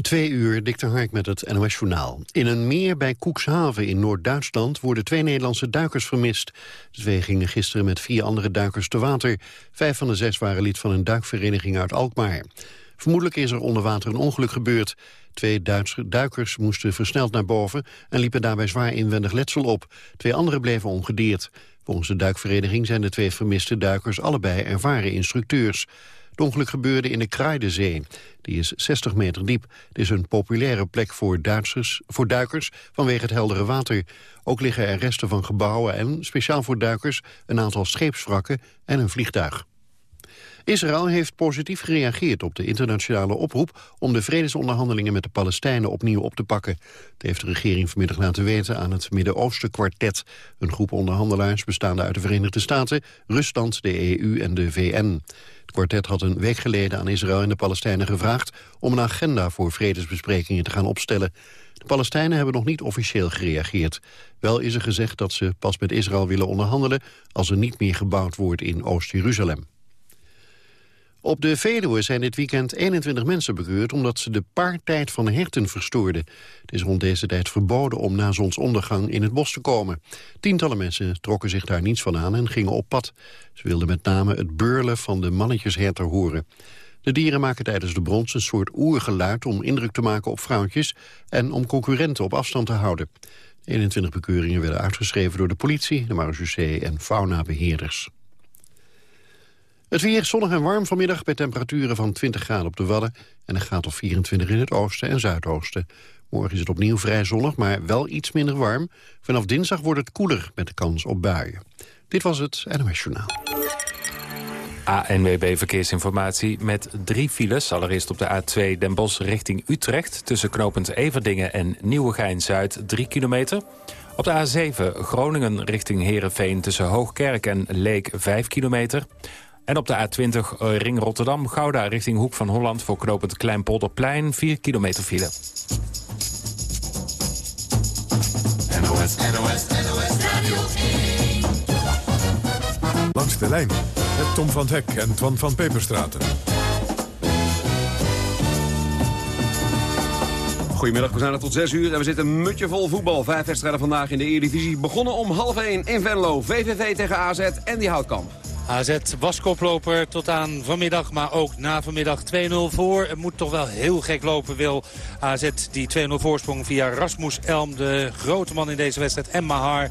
Twee uur, Dikter Hark met het NOS Journaal. In een meer bij Koekshaven in Noord-Duitsland worden twee Nederlandse duikers vermist. De twee gingen gisteren met vier andere duikers te water. Vijf van de zes waren lid van een duikvereniging uit Alkmaar. Vermoedelijk is er onder water een ongeluk gebeurd. Twee Duitse duikers moesten versneld naar boven en liepen daarbij zwaar inwendig letsel op. Twee anderen bleven ongedeerd. Volgens de duikvereniging zijn de twee vermiste duikers allebei ervaren instructeurs. Het ongeluk gebeurde in de Kraaidezee. Die is 60 meter diep. Het is een populaire plek voor, Duitsers, voor duikers vanwege het heldere water. Ook liggen er resten van gebouwen en, speciaal voor duikers, een aantal scheepswrakken en een vliegtuig. Israël heeft positief gereageerd op de internationale oproep om de vredesonderhandelingen met de Palestijnen opnieuw op te pakken. Dat heeft de regering vanmiddag laten weten aan het Midden-Oosten kwartet. Een groep onderhandelaars bestaande uit de Verenigde Staten, Rusland, de EU en de VN. Kwartet had een week geleden aan Israël en de Palestijnen gevraagd om een agenda voor vredesbesprekingen te gaan opstellen. De Palestijnen hebben nog niet officieel gereageerd. Wel is er gezegd dat ze pas met Israël willen onderhandelen als er niet meer gebouwd wordt in Oost-Jeruzalem. Op de Veluwe zijn dit weekend 21 mensen bekeurd... omdat ze de paartijd van herten verstoorden. Het is rond deze tijd verboden om na zonsondergang in het bos te komen. Tientallen mensen trokken zich daar niets van aan en gingen op pad. Ze wilden met name het beurlen van de mannetjesherter horen. De dieren maken tijdens de brons een soort oergeluid... om indruk te maken op vrouwtjes en om concurrenten op afstand te houden. 21 bekeuringen werden uitgeschreven door de politie, de marechaussee en faunabeheerders. Het weer zonnig en warm vanmiddag bij temperaturen van 20 graden op de Wadden... en een graad of 24 in het oosten en zuidoosten. Morgen is het opnieuw vrij zonnig, maar wel iets minder warm. Vanaf dinsdag wordt het koeler met de kans op buien. Dit was het NOS Journaal. ANWB Verkeersinformatie met drie files. Allereerst op de A2 Den Bosch richting Utrecht... tussen knooppunt Everdingen en Nieuwegein-Zuid, 3 kilometer. Op de A7 Groningen richting Heerenveen tussen Hoogkerk en Leek 5 kilometer. En op de A20 eh, Ring Rotterdam-Gouda richting Hoek van Holland... voor knooppunt Kleinpolderplein, 4 kilometer file. NOS, NOS, NOS Radio Langs de lijn met Tom van Hek en Twan van Peperstraten. Goedemiddag, we zijn er tot 6 uur en we zitten een mutje vol voetbal. Vijf wedstrijden vandaag in de Eredivisie. Begonnen om half 1 in Venlo. VVV tegen AZ en die Houtkamp. AZ was koploper tot aan vanmiddag, maar ook na vanmiddag 2-0 voor. Het moet toch wel heel gek lopen, wil AZ die 2-0 voorsprong via Rasmus Elm, de grote man in deze wedstrijd, en Mahar.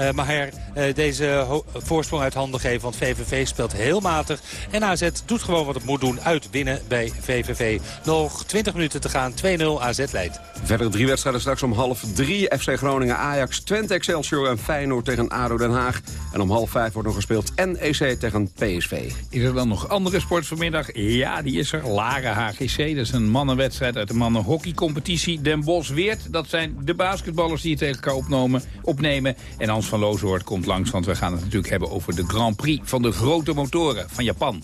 Uh, Maher uh, deze voorsprong uit handen geven. Want VVV speelt heel matig. En AZ doet gewoon wat het moet doen. Uitwinnen bij VVV. Nog 20 minuten te gaan. 2-0 AZ leidt. Verder drie wedstrijden straks om half drie. FC Groningen, Ajax, Twente, Excelsior en Feyenoord tegen ADO Den Haag. En om half vijf wordt nog gespeeld NEC tegen PSV. Is er dan nog andere sport vanmiddag? Ja, die is er. Laren HGC, dat is een mannenwedstrijd uit de mannenhockeycompetitie. Den Bosch Weert, dat zijn de basketballers die het tegen elkaar opnemen. opnemen. En Hans van Looshoort komt langs, want we gaan het natuurlijk hebben over de Grand Prix van de grote motoren van Japan.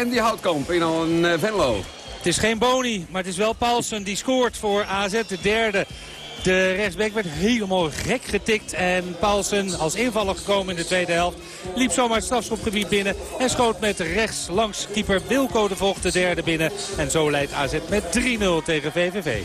Andy Houtkamp in een uh, Venlo. Het is geen Boni, maar het is wel Paulsen die scoort voor AZ, de derde. De rechtsback werd helemaal gek getikt. En Paulsen als invaller gekomen in de tweede helft. Liep zomaar het strafschopgebied binnen. En schoot met rechts langs keeper Wilco de Vocht de derde binnen. En zo leidt AZ met 3-0 tegen VVV.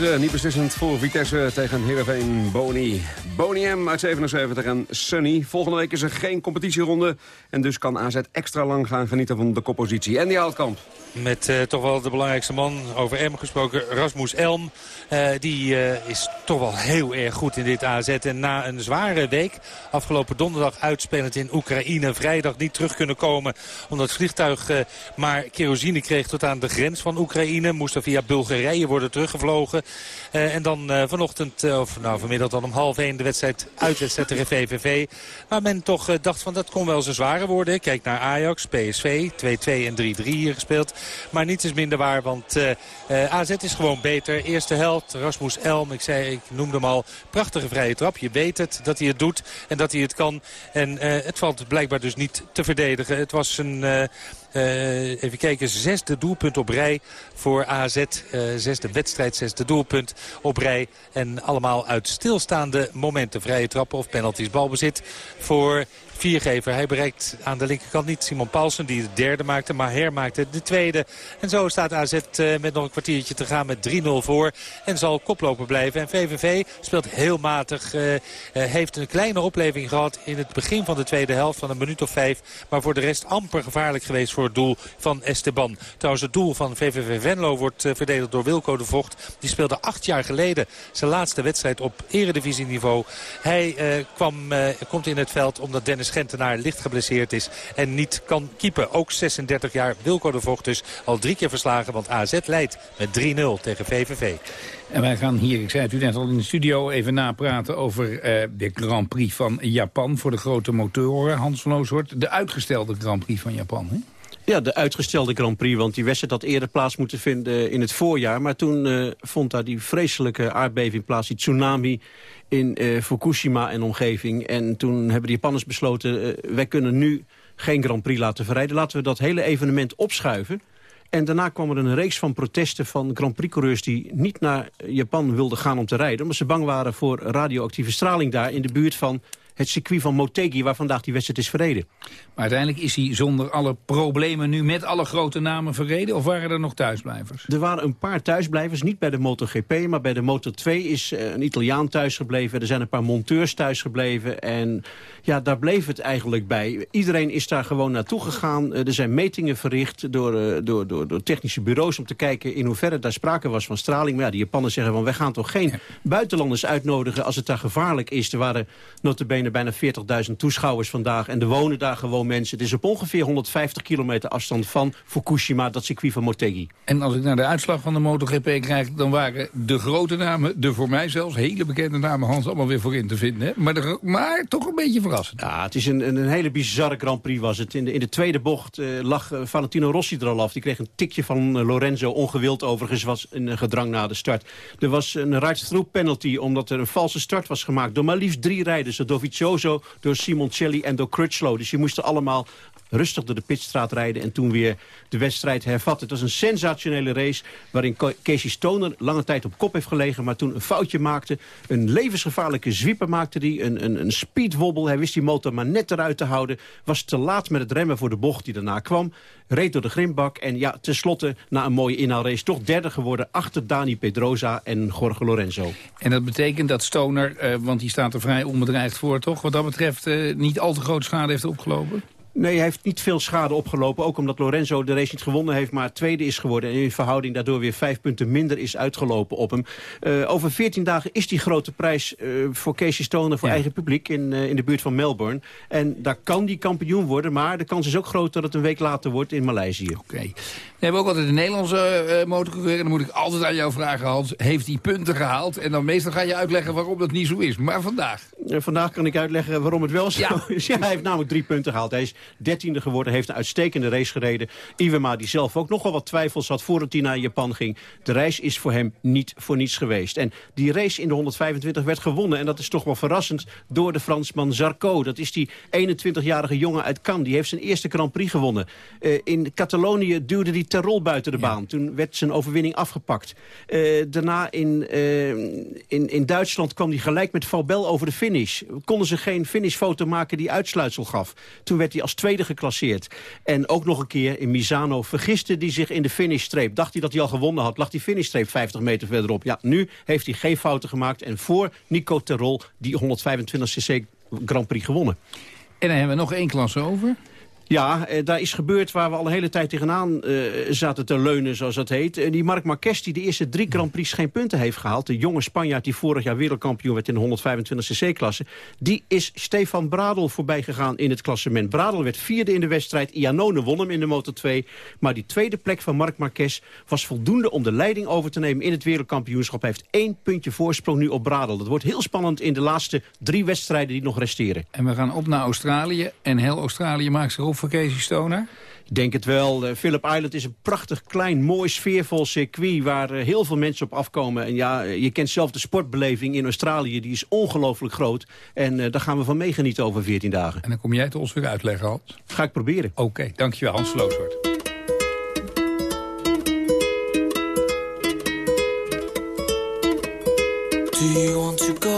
Niet beslissend voor Vitesse tegen Heerenveen Boni. Boni M uit 77 en Sunny. Volgende week is er geen competitieronde. En dus kan AZ extra lang gaan genieten van de koppositie. En die Houtkamp. Met uh, toch wel de belangrijkste man over M gesproken, Rasmus Elm. Uh, die uh, is toch wel heel erg goed in dit AZ. En na een zware week, afgelopen donderdag uitspelend in Oekraïne... vrijdag niet terug kunnen komen omdat het vliegtuig maar kerosine kreeg... tot aan de grens van Oekraïne. Moest er via Bulgarije worden teruggevlogen. en dan vanochtend, of nou vanmiddag dan om half één... de wedstrijd uitwedstrijd tegen VVV. Waar men toch dacht van dat kon wel zo zware worden. Kijk naar Ajax, PSV, 2-2 en 3-3 hier gespeeld. Maar niets is minder waar, want uh, uh, AZ is gewoon beter. Eerste helft, Rasmus Elm, ik, zei, ik noemde hem al, prachtige vrije trap. Je weet het, dat hij het doet en dat hij het kan. En uh, het valt blijkbaar dus niet te verdedigen. Het was een... Uh, even kijken, zesde doelpunt op rij voor AZ. Zesde wedstrijd, zesde doelpunt op rij. En allemaal uit stilstaande momenten. Vrije trappen of penalties. Balbezit voor viergever. Hij bereikt aan de linkerkant niet Simon Paulsen die de derde maakte. Maar Her maakte de tweede. En zo staat AZ uh, met nog een kwartiertje te gaan met 3-0 voor. En zal koploper blijven. En VVV speelt heel matig. Uh, uh, heeft een kleine opleving gehad in het begin van de tweede helft van een minuut of vijf. Maar voor de rest amper gevaarlijk geweest voor het doel van Esteban. Trouwens het doel van VVV Venlo wordt verdedigd door Wilco de Vocht. Die speelde acht jaar geleden zijn laatste wedstrijd op eredivisieniveau. Hij kwam, komt in het veld omdat Dennis Gentenaar licht geblesseerd is en niet kan keepen. Ook 36 jaar Wilco de Vocht dus al drie keer verslagen. Want AZ leidt met 3-0 tegen VVV. En wij gaan hier, ik zei het u net al in de studio, even napraten over uh, de Grand Prix van Japan voor de grote motoren. Hans van Ooshoort, de uitgestelde Grand Prix van Japan, hè? Ja, de uitgestelde Grand Prix, want die wedstrijd had eerder plaats moeten vinden in het voorjaar. Maar toen uh, vond daar die vreselijke aardbeving plaats, die tsunami in uh, Fukushima en omgeving. En toen hebben de Japanners besloten, uh, wij kunnen nu geen Grand Prix laten verrijden. Laten we dat hele evenement opschuiven. En daarna kwam er een reeks van protesten van Grand Prix-coureurs... die niet naar Japan wilden gaan om te rijden... omdat ze bang waren voor radioactieve straling daar in de buurt van het circuit van Motegi... waar vandaag die wedstrijd is verreden. Maar uiteindelijk is hij zonder alle problemen nu met alle grote namen verreden? Of waren er nog thuisblijvers? Er waren een paar thuisblijvers, niet bij de MotoGP... maar bij de Moto2 is eh, een Italiaan thuisgebleven. Er zijn een paar monteurs thuisgebleven. En ja, daar bleef het eigenlijk bij. Iedereen is daar gewoon naartoe gegaan. Eh, er zijn metingen verricht door, uh, door, door, door, technische bureaus... om te kijken in hoeverre daar sprake was van straling. Maar ja, die Japanners zeggen van... wij gaan toch geen buitenlanders uitnodigen als het daar gevaarlijk is. Er waren notabene bijna 40.000 toeschouwers vandaag. En er wonen daar gewoon mensen. Het is op ongeveer 150 kilometer afstand van Fukushima, dat circuit van Motegi. En als ik naar de uitslag van de MotoGP krijg... dan waren de grote namen, de voor mij zelfs hele bekende namen... Hans allemaal weer voor in te vinden. Hè? Maar, de, maar toch een beetje verrassend. Ja, het is een, een, een hele bizarre Grand Prix was het. In de, in de tweede bocht uh, lag uh, Valentino Rossi er al af. Die kreeg een tikje van uh, Lorenzo. Ongewild overigens was een gedrang na de start. Er was een right-through penalty omdat er een valse start was gemaakt... door maar liefst drie rijders. Dovizioso Dovizioso, door Simoncelli en door Crutchlow. Dus je moesten allemaal rustig door de pitstraat rijden en toen weer de wedstrijd hervatten. Het was een sensationele race waarin Casey Stoner lange tijd op kop heeft gelegen... maar toen een foutje maakte, een levensgevaarlijke zwieper maakte die, een, een, een speedwobbel. Hij wist die motor maar net eruit te houden. Was te laat met het remmen voor de bocht die daarna kwam. Reed door de grimbak en ja, tenslotte na een mooie inhaalrace... toch derde geworden achter Dani Pedrosa en Jorge Lorenzo. En dat betekent dat Stoner, uh, want die staat er vrij onbedreigd voor toch... wat dat betreft uh, niet al te grote schade heeft opgelopen? Nee, hij heeft niet veel schade opgelopen. Ook omdat Lorenzo de race niet gewonnen heeft, maar tweede is geworden. En in verhouding daardoor weer vijf punten minder is uitgelopen op hem. Uh, over veertien dagen is die grote prijs uh, voor Casey Stoner voor ja. eigen publiek in, uh, in de buurt van Melbourne. En daar kan die kampioen worden, maar de kans is ook groot dat het een week later wordt in Maleisië. Oké. Okay. We hebben ook altijd een Nederlandse motorcoureur. En dan moet ik altijd aan jou vragen, Hans. Heeft hij punten gehaald? En dan meestal ga je uitleggen waarom dat niet zo is. Maar vandaag? vandaag kan ik uitleggen waarom het wel zo ja. is. Ja, hij heeft namelijk drie punten gehaald. Hij is dertiende geworden, heeft een uitstekende race gereden. Iwema, die zelf ook nogal wat twijfels had voordat hij naar Japan ging. De reis is voor hem niet voor niets geweest. En die race in de 125 werd gewonnen. En dat is toch wel verrassend door de Fransman Zarco. Dat is die 21-jarige jongen uit Cannes. Die heeft zijn eerste Grand Prix gewonnen. Uh, in Catalonië duwde hij Terrol buiten de ja. baan. Toen werd zijn overwinning afgepakt. Uh, daarna in, uh, in, in Duitsland kwam hij gelijk met Faubel over de finish. Konden ze geen finishfoto maken die uitsluitsel gaf. Toen werd hij als tweede geclasseerd. En ook nog een keer in Misano vergiste hij zich in de finishstreep. Dacht hij dat hij al gewonnen had. Lag die finishstreep 50 meter verderop. Ja, nu heeft hij geen fouten gemaakt. En voor Nico Terol die 125cc Grand Prix gewonnen. En dan hebben we nog één klasse over. Ja, eh, daar is gebeurd waar we al een hele tijd tegenaan uh, zaten te leunen, zoals dat heet. Uh, die Marc Marquez, die de eerste drie Grand Prix geen punten heeft gehaald... de jonge Spanjaard die vorig jaar wereldkampioen werd in de 125cc-klasse... die is Stefan Bradel voorbij gegaan in het klassement. Bradel werd vierde in de wedstrijd, Iannone won hem in de Moto 2... maar die tweede plek van Marc Marquez was voldoende om de leiding over te nemen... in het wereldkampioenschap. Hij heeft één puntje voorsprong nu op Bradel. Dat wordt heel spannend in de laatste drie wedstrijden die nog resteren. En we gaan op naar Australië en heel Australië maakt zich op voor Casey Stoner? Ik denk het wel. Uh, Phillip Island is een prachtig, klein, mooi, sfeervol circuit... waar uh, heel veel mensen op afkomen. En ja, uh, je kent zelf de sportbeleving in Australië. Die is ongelooflijk groot. En daar gaan we van meegenieten over 14 dagen. En dan kom jij het ons weer uitleggen, Hans? Ga ik proberen. Oké, okay, dankjewel, Hans Looswoord. Do you want to go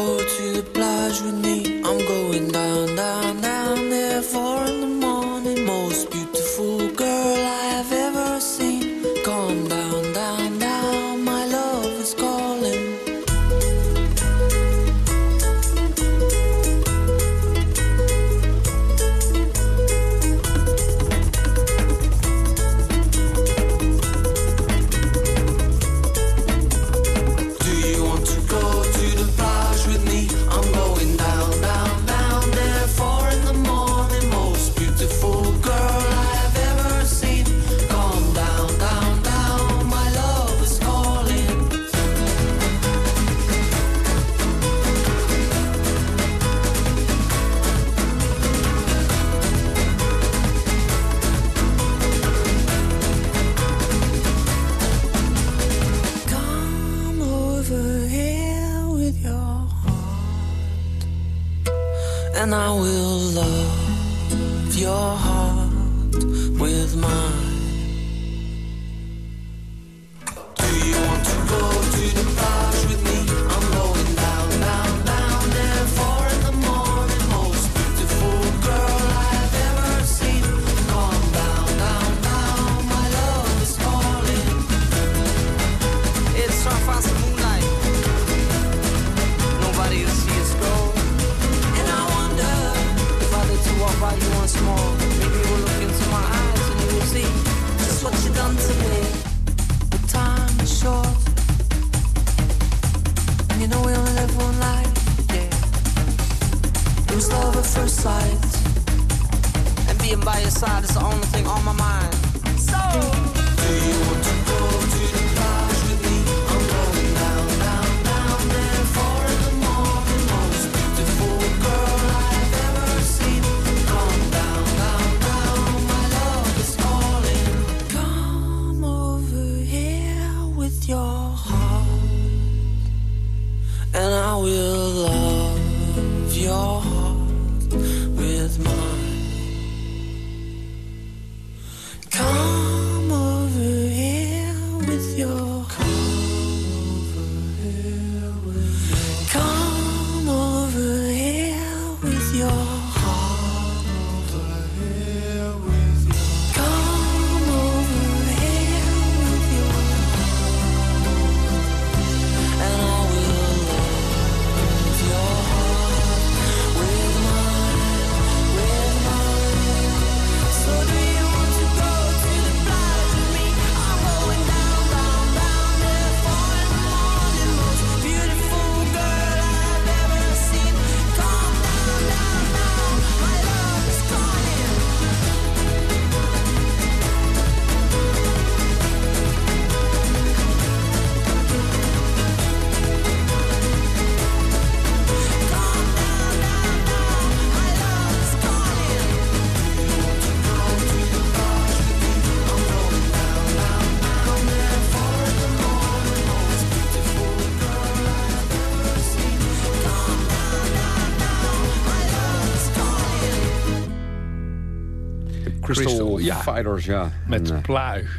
Crystal, Crystal, ja. Fighters, ja. Met En, eh, pluig.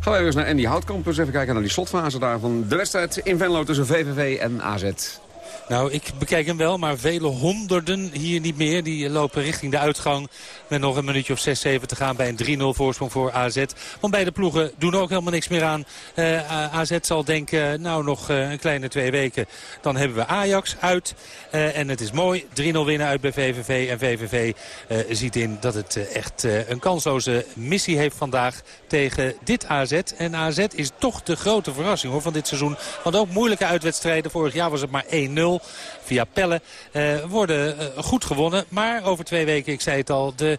gaan we weer eens naar Andy Houtkamp. Dus even kijken naar die slotfase daar van de wedstrijd in Venlo tussen VVV en AZ. Nou, ik bekijk hem wel, maar vele honderden hier niet meer. Die lopen richting de uitgang met nog een minuutje of 6, 7 te gaan bij een 3-0 voorsprong voor AZ. Want beide ploegen doen ook helemaal niks meer aan. Eh, AZ zal denken, nou nog eh, een kleine twee weken, dan hebben we Ajax uit. Eh, en het is mooi, 3-0 winnen uit bij VVV. En VVV eh, ziet in dat het eh, echt eh, een kansloze missie heeft vandaag tegen dit AZ. En AZ is toch de grote verrassing hoor, van dit seizoen. Want ook moeilijke uitwedstrijden, vorig jaar was het maar 1-0 via Pelle, eh, worden eh, goed gewonnen. Maar over twee weken, ik zei het al, de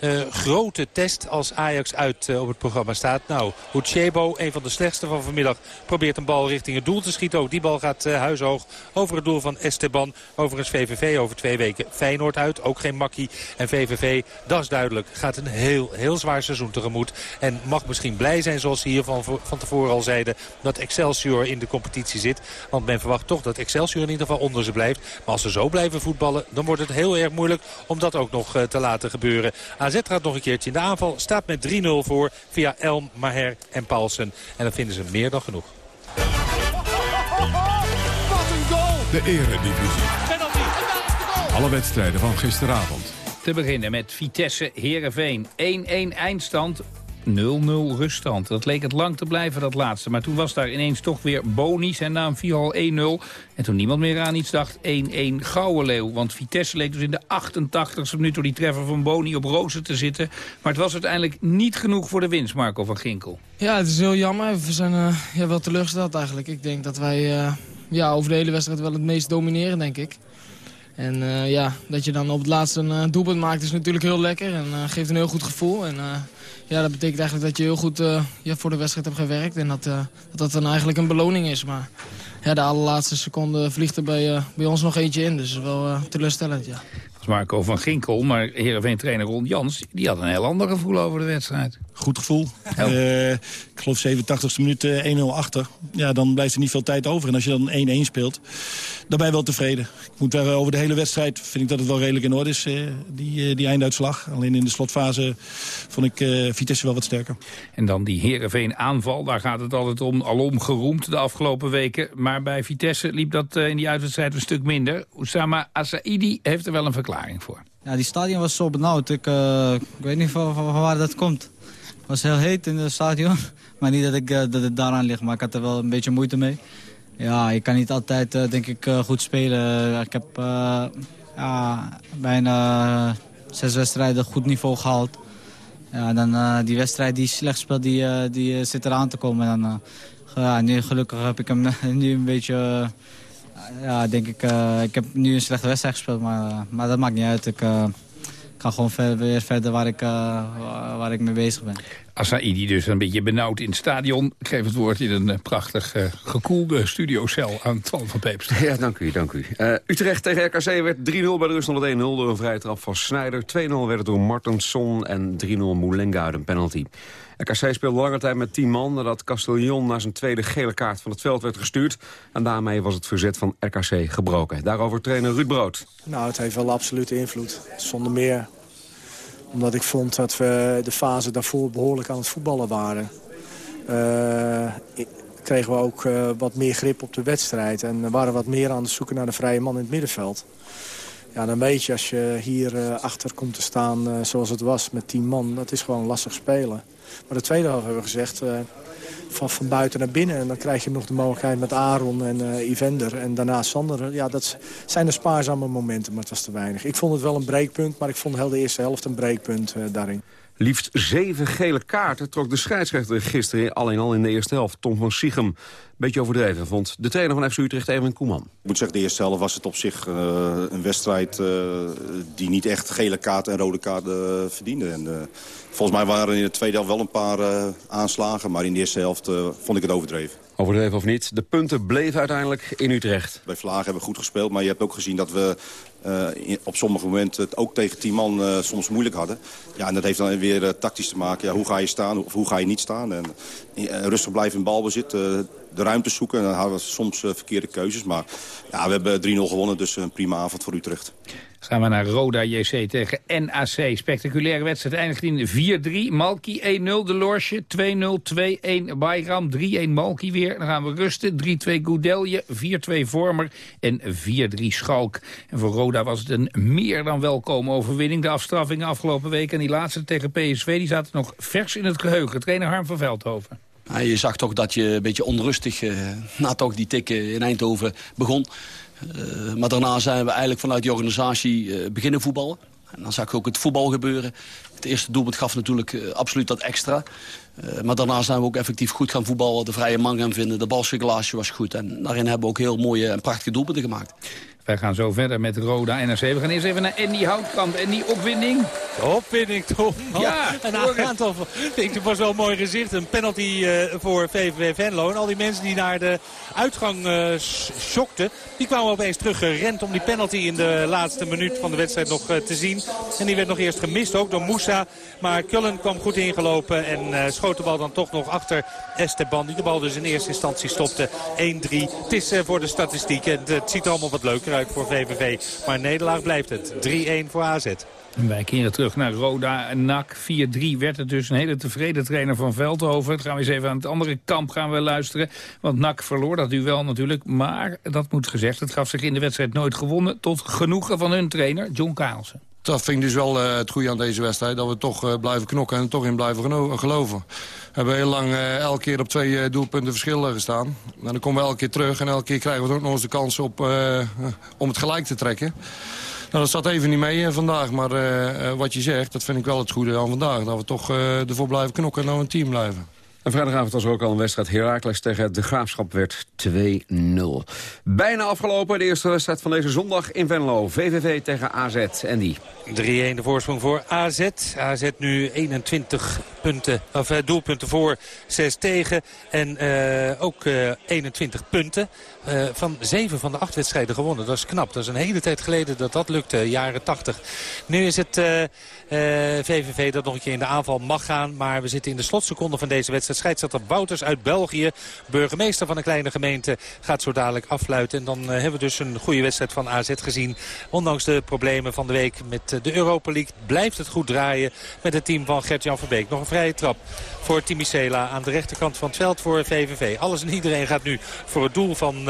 eh, grote test als Ajax uit eh, op het programma staat. Nou, Uchebo, een van de slechtste van vanmiddag, probeert een bal richting het doel te schieten. Ook die bal gaat eh, huishoog over het doel van Esteban. Overigens VVV over twee weken Feyenoord uit. Ook geen makkie. En VVV, dat is duidelijk, gaat een heel, heel zwaar seizoen tegemoet. En mag misschien blij zijn, zoals ze hier van, van tevoren al zeiden, dat Excelsior in de competitie zit. Want men verwacht toch dat Excelsior in ieder geval onder ze blijft. Maar als ze zo blijven voetballen, dan wordt het heel erg moeilijk om dat ook nog te laten gebeuren. AZ gaat nog een keertje in de aanval. Staat met 3-0 voor via Elm, Maher en Paulsen. En dat vinden ze meer dan genoeg. De Eredivisie. Alle wedstrijden van gisteravond. Te beginnen met Vitesse Herenveen 1-1 eindstand. 0-0 ruststand. Dat leek het lang te blijven, dat laatste. Maar toen was daar ineens toch weer Boni. Zijn naam al 1-0. En toen niemand meer aan iets dacht, 1-1 Gouden Leeuw. Want Vitesse leek dus in de 88e minuut... door die treffer van Boni op rozen te zitten. Maar het was uiteindelijk niet genoeg voor de winst, Marco van Ginkel. Ja, het is heel jammer. We zijn eh, ja, wel teleurgesteld eigenlijk. Ik denk dat wij eh, ja, over de hele wedstrijd wel het meest domineren, denk ik. En eh, ja, dat je dan op het laatste een doelpunt maakt is natuurlijk heel lekker. En geeft een heel goed gevoel. En ja, dat betekent eigenlijk dat je heel goed eh, voor de wedstrijd hebt gewerkt. En dat, eh, dat dat dan eigenlijk een beloning is. Maar ja, de allerlaatste seconde vliegt er bij, eh, bij ons nog eentje in. Dus wel teleurstellend, ja. Is Marco van Ginkel. Maar Heerenveen-trainer Ron Jans, die had een heel ander gevoel over de wedstrijd. Goed gevoel. Eh, ik geloof 87e minuut eh, 1-0 achter. Ja, dan blijft er niet veel tijd over. En als je dan 1-1 speelt, dan ben je wel tevreden. Ik moet daar, eh, over de hele wedstrijd vind ik dat het wel redelijk in orde is, eh, die, eh, die einduitslag. Alleen in de slotfase vond ik eh, Vitesse wel wat sterker. En dan die Heerenveen-aanval, daar gaat het altijd om. Alom geroemd de afgelopen weken. Maar bij Vitesse liep dat eh, in die uitwedstrijd een stuk minder. Oussama Assaidi heeft er wel een verklaring voor. Ja, die stadion was zo benauwd. Ik, eh, ik weet niet van, waar dat komt. Het was heel heet in het stadion. Maar niet dat, ik, eh, dat het daaraan ligt, maar ik had er wel een beetje moeite mee. Ja, je kan niet altijd, eh, denk ik, goed spelen. Ik heb bijna zes wedstrijden goed niveau gehaald. Ja, dan die wedstrijd die slecht speelt, die, die zit eraan te komen. En, dan, ja, nu gelukkig heb ik hem nu een beetje... ja, denk ik, eh, ik heb nu een slechte wedstrijd gespeeld, maar, maar dat maakt niet uit. Ik eh, kan gewoon ver- weer verder waar ik, eh, waar ik mee bezig ben. Assaidi dus een beetje benauwd in het stadion. Ik geef het woord in een prachtig eh, gekoelde studiocel aan Twan van Peepster. Ja, dank u, dank u. Eh, Utrecht tegen RKC werd 3-0 bij de rust 1-0 door een vrije trap van Snijder. 2-0 werd het door Martensson en 3-0 Moulenga uit een penalty. RKC speelde lange tijd met 10 man nadat Castellon na zijn tweede gele kaart van het veld werd gestuurd. En daarmee was het verzet van RKC gebroken. Daarover trainer Ruud Brood. Nou, het heeft wel absolute invloed. Zonder meer omdat ik vond dat we de fase daarvoor behoorlijk aan het voetballen waren. Eh, kregen we ook eh, wat meer grip op de wedstrijd. En waren wat meer aan het zoeken naar de vrije man in het middenveld. Ja, dan weet je als je hier eh, achter komt te staan zoals het was met 10 man. Dat is gewoon lastig spelen. Maar de tweede helft hebben we gezegd... eh, van, van buiten naar binnen. En dan krijg je nog de mogelijkheid met Aaron en eh Ivender en daarna Sander. Ja, dat zijn de spaarzame momenten, maar het was te weinig. Ik vond het wel een breekpunt, maar ik vond heel de eerste helft een breekpunt eh, daarin. Liefst zeven gele kaarten trok de scheidsrechter gisteren alleen al in de eerste helft. Tom van Siegem, beetje overdreven, vond de trainer van FC Utrecht Erwin Koeman. Ik moet zeggen, de eerste helft was het op zich eh, een wedstrijd eh, die niet echt gele kaarten en rode kaarten eh, verdiende. En, volgens mij waren er in de tweede helft wel een paar aanslagen, maar in de eerste helft vond ik het overdreven. Overdreven of niet, de punten bleven uiteindelijk in Utrecht. Bij Vlaag hebben we goed gespeeld, maar je hebt ook gezien dat we eh, op sommige momenten het ook tegen 10 man eh, soms moeilijk hadden. Ja, en dat heeft dan weer eh, tactisch te maken. Ja, hoe ga je staan of hoe ga je niet staan? En, rustig blijven in balbezit, de ruimte zoeken. En dan hadden we soms verkeerde keuzes. Maar ja, we hebben 3-0 gewonnen, dus een prima avond voor Utrecht. Gaan we naar Roda JC tegen NAC. Spectaculaire wedstrijd eindigt in 4-3. Malki 1-0 de Lorsje. 2-0, 2-1 Bayram. 3-1 Malki weer. Dan gaan we rusten. 3-2 Goudelje. 4-2 Vormer. En 4-3 Schalk. En voor Roda was het een meer dan welkome overwinning. De afstraffingen afgelopen week en die laatste tegen PSV... die zaten nog vers in het geheugen. Trainer Harm van Veldhoven. Je zag toch dat je een beetje onrustig eh, na toch die tik in Eindhoven begon. Eh, maar daarna zijn we eigenlijk vanuit die organisatie eh, beginnen voetballen. En dan zag ik ook het voetbal gebeuren. Het eerste doelpunt gaf natuurlijk eh, absoluut dat extra. Maar daarna zijn we ook effectief goed gaan voetballen. De vrije man gaan vinden. De balcirculatie was goed. En daarin hebben we ook heel mooie en prachtige doelpunten gemaakt. Wij gaan zo verder met Roda NRC. We gaan eerst even naar Andy Houtkamp. En die opwinning. Opwinning, Tom. Ja, een aantal. Ik het was wel een mooi gezicht. Een penalty eh, voor VVV Venlo. En al die mensen die naar de uitgang eh schokten, die kwamen opeens teruggerend om die penalty in de laatste minuut van de wedstrijd nog eh, te zien. En die werd nog eerst gemist ook door Moussa. Maar Kullen kwam goed ingelopen en schoot de bal dan toch nog achter Esteban. Die de bal dus in eerste instantie stopte. 1-3. Het is voor de statistiek. En het ziet er allemaal wat leuker uit voor VVV. Maar nederlaag blijft het. 3-1 voor AZ. En Wij keren terug naar Roda en NAC. 4-3 werd het dus een hele tevreden trainer van Veldhoven. Dan gaan we eens even aan het andere kamp gaan we luisteren. Want NAC verloor dat duel natuurlijk. Maar, dat moet gezegd, het gaf zich in de wedstrijd nooit gewonnen... tot genoegen van hun trainer, John Kaalsen. Dat vind ik dus wel eh, het goede aan deze wedstrijd. Dat we toch eh, blijven knokken en er toch in blijven geloven. Hebben heel lang eh, elke keer op twee eh, doelpunten verschil eh, gestaan. En dan komen we elke keer terug en elke keer krijgen we ook nog eens de kans op, om het gelijk te trekken. Nou, dat zat even niet mee vandaag, maar wat je zegt, dat vind ik wel het goede aan vandaag. Dat we toch ervoor blijven knokken en nou een team blijven. En vrijdagavond was er ook al een wedstrijd. Heracles tegen de Graafschap werd 2-0. Bijna afgelopen, de eerste wedstrijd van deze zondag in Venlo. VVV tegen AZ. En die. 3-1 de voorsprong voor AZ. AZ nu 21 punten, of, eh, doelpunten voor, 6 tegen. En eh, ook eh, 21 punten. Eh, van 7 van de 8 wedstrijden gewonnen. Dat is knap. Dat is een hele tijd geleden dat dat lukte, jaren 80. Nu is het eh, eh, VVV dat nog een keer in de aanval mag gaan. Maar we zitten in de slotseconde van deze wedstrijd. Scheidsrechter Wouters uit België, burgemeester van een kleine gemeente, gaat zo dadelijk afluiten. En dan eh, hebben we dus een goede wedstrijd van AZ gezien. Ondanks de problemen van de week met eh, de Europa League blijft het goed draaien met het team van Gert-Jan Verbeek. Nog een vrije trap voor Timicela aan de rechterkant van het veld voor VVV. Alles en iedereen gaat nu voor het doel van eh, eh,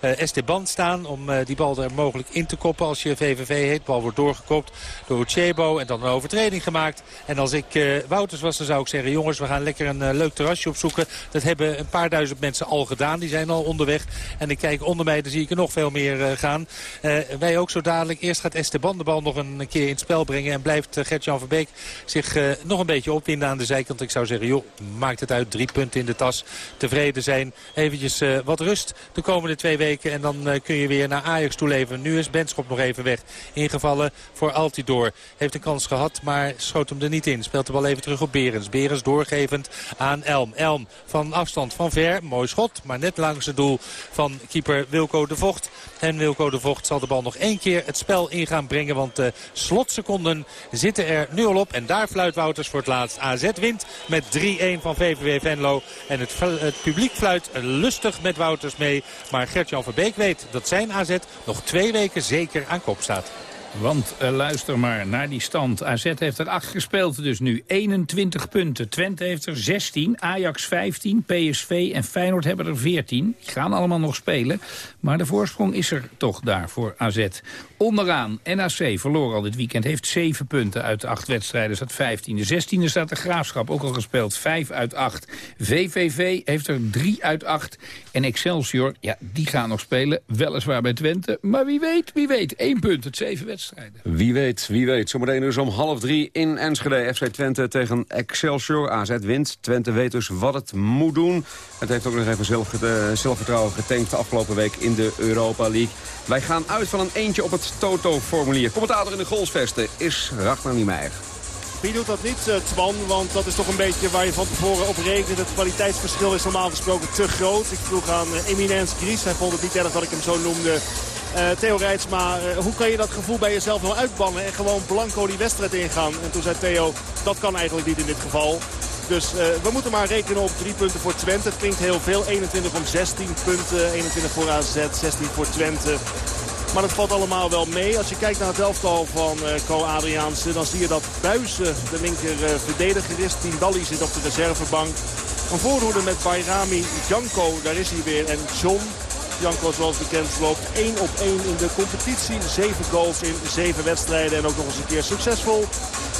Esteban staan om eh, die bal er mogelijk in te koppen als je VVV heet. Bal wordt doorgekopt door Uchebo en dan een overtreding gemaakt. En als ik eh, Wouters was, dan zou ik zeggen... jongens, we gaan lekker een eh, leuk terrasje opzoeken. Dat hebben een paar duizend mensen al gedaan. Die zijn al onderweg. En ik kijk onder mij, dan zie ik er nog veel meer eh, gaan. Eh, wij ook zo dadelijk. Eerst gaat Esteban de bal nog een keer in het spel brengen. En blijft eh, Gert-Jan Verbeek zich eh, nog een beetje opwinden aan de zijkant. Ik zou zeggen, joh, maakt het uit. Drie punten in de tas. Tevreden zijn. Eventjes eh, wat rust de komende twee weken. En dan eh, kun je weer naar Ajax toeleveren. Nu is Benschop nog even weg. Ingevallen voor Altidor. Heeft een kans gehad, maar schoot hem er niet in. Speelt de bal even terug op Berens. Berens doorgevend aan Elm. Elm van afstand van ver. Mooi schot, maar net langs het doel van keeper Wilco de Vocht. En Wilco de Vocht zal de bal nog één keer het spel in gaan brengen. Want de slotseconden zitten er nu al op. En daar fluit Wouters voor het laatst. AZ wint met 3-1 van VVV Venlo. En het, het publiek fluit lustig met Wouters mee. Maar Gert-Jan Verbeek weet dat zijn AZ nog twee weken zeker aan kop staat. Want eh, luister maar naar die stand. AZ heeft er 8 gespeeld, dus nu 21 punten. Twente heeft er 16, Ajax 15, PSV en Feyenoord hebben er 14. Die gaan allemaal nog spelen, maar de voorsprong is er toch daar voor AZ. Onderaan, NAC verloor al dit weekend, heeft 7 punten uit de 8 wedstrijden, staat 15. De 16e staat de Graafschap, ook al gespeeld, 5 uit 8. VVV heeft er 3 uit 8. En Excelsior, ja, die gaan nog spelen, weliswaar bij Twente. Maar wie weet, wie weet, 1 punt uit 7 wedstrijden. Wie weet, wie weet. Zometeen dus om half drie in Enschede. FC Twente tegen Excelsior. AZ wint. Twente weet dus wat het moet doen. Het heeft ook nog even zelf, eh, zelfvertrouwen getankt de afgelopen week in de Europa League. Wij gaan uit van een eentje op het Toto-formulier. Commentator in de Golsvesten is Ragnar Niemeyer. Wie doet dat niet, eh, Twan? Want dat is toch een beetje waar je van tevoren op rekent. Het kwaliteitsverschil is normaal gesproken te groot. Ik vroeg aan eh, Eminence Gries. Hij vond het niet erg dat ik hem zo noemde. Eh, Theo Rijtsma, eh, hoe kan je dat gevoel bij jezelf nou uitbannen en gewoon blanco die wedstrijd ingaan? En toen zei Theo, dat kan eigenlijk niet in dit geval. Dus eh, we moeten maar rekenen op drie punten voor Twente. Het klinkt heel veel. 21 om 16 punten. 21 voor AZ, 16 voor Twente. Maar het valt allemaal wel mee. Als je kijkt naar het elftal van uh, Co Adriaanse... dan zie je dat Buizen de linker uh, verdediger is. Tindalli zit op de reservebank. Een voorhoede met Bayrami, Janko, daar is hij weer. En John, Janko zoals bekend loopt 1 op 1 in de competitie. 7 goals in 7 wedstrijden en ook nog eens een keer succesvol.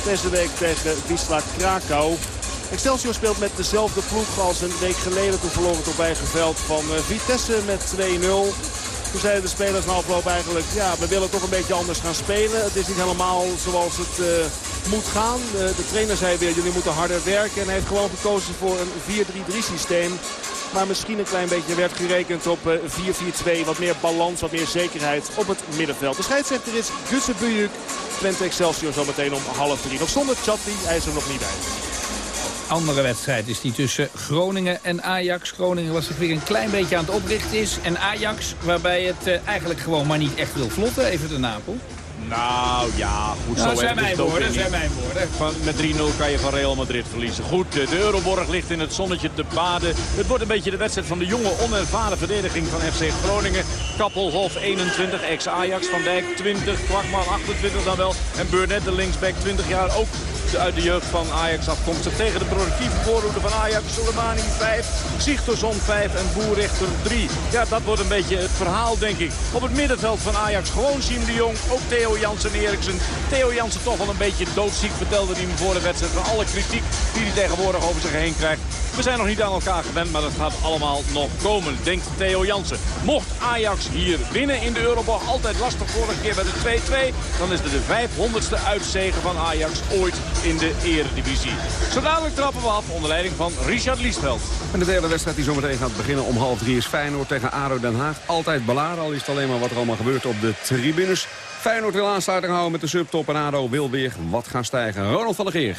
Deze week tegen Wisla Krakau. Excelsior speelt met dezelfde ploeg als een week geleden. Toen verloren op eigen veld van uh, Vitesse met 2-0. Toen zeiden de spelers na afloop eigenlijk, ja, we willen toch een beetje anders gaan spelen. Het is niet helemaal zoals het uh, moet gaan. Uh, de trainer zei weer, jullie moeten harder werken. En hij heeft gewoon gekozen voor een 4-3-3 systeem. Maar misschien een klein beetje werd gerekend op uh, 4-4-2. Wat meer balans, wat meer zekerheid op het middenveld. De scheidsrechter is Gutse Bujuk. Twente Excelsior zometeen om half drie. Nog zonder Chatli, hij is er nog niet bij andere wedstrijd is die tussen Groningen en Ajax. Groningen was zich weer een klein beetje aan het oprichten is. En Ajax, waarbij het uh, eigenlijk gewoon maar niet echt wil vlotten, even de Napel. Nou ja, goed nou, zo. zijn mijn woorden, dat zijn mijn woorden. Van, met 3-0 kan je van Real Madrid verliezen. Goed, de Euroborg ligt in het zonnetje te baden. Het wordt een beetje de wedstrijd van de jonge, onervaren verdediging van FC Groningen. Kappelhof 21, ex-Ajax. Van Dijk 20, Kwakman 28 dan wel. En Burnett, de linksback, 20 jaar ook uit de jeugd van Ajax afkomstig. Tegen de productieve voorhoede van Ajax. Soleimani 5, Sigtorsson 5 en Boerichter 3. Ja, dat wordt een beetje het verhaal, denk ik. Op het middenveld van Ajax gewoon Siem de Jong. Ook Theo Jansen Eriksen. Theo Jansen toch wel een beetje doodziek, vertelde hij me voor de wedstrijd. Van alle kritiek die hij tegenwoordig over zich heen krijgt. We zijn nog niet aan elkaar gewend, maar dat gaat allemaal nog komen, denkt Theo Jansen. Mocht Ajax hier winnen in de Euroborg, altijd lastig vorige keer bij de 2-2... dan is het de 500ste uitzegen van Ajax ooit in de eredivisie. Zo dadelijk trappen we af onder leiding van Richard Liesveld. En de derde wedstrijd die zometeen gaat beginnen om half drie is Feyenoord tegen ADO Den Haag. Altijd beladen, al is het alleen maar wat er allemaal gebeurt op de tribunes. Feyenoord wil aansluiting houden met de subtop en ADO wil weer wat gaan stijgen. Ronald van der Geer.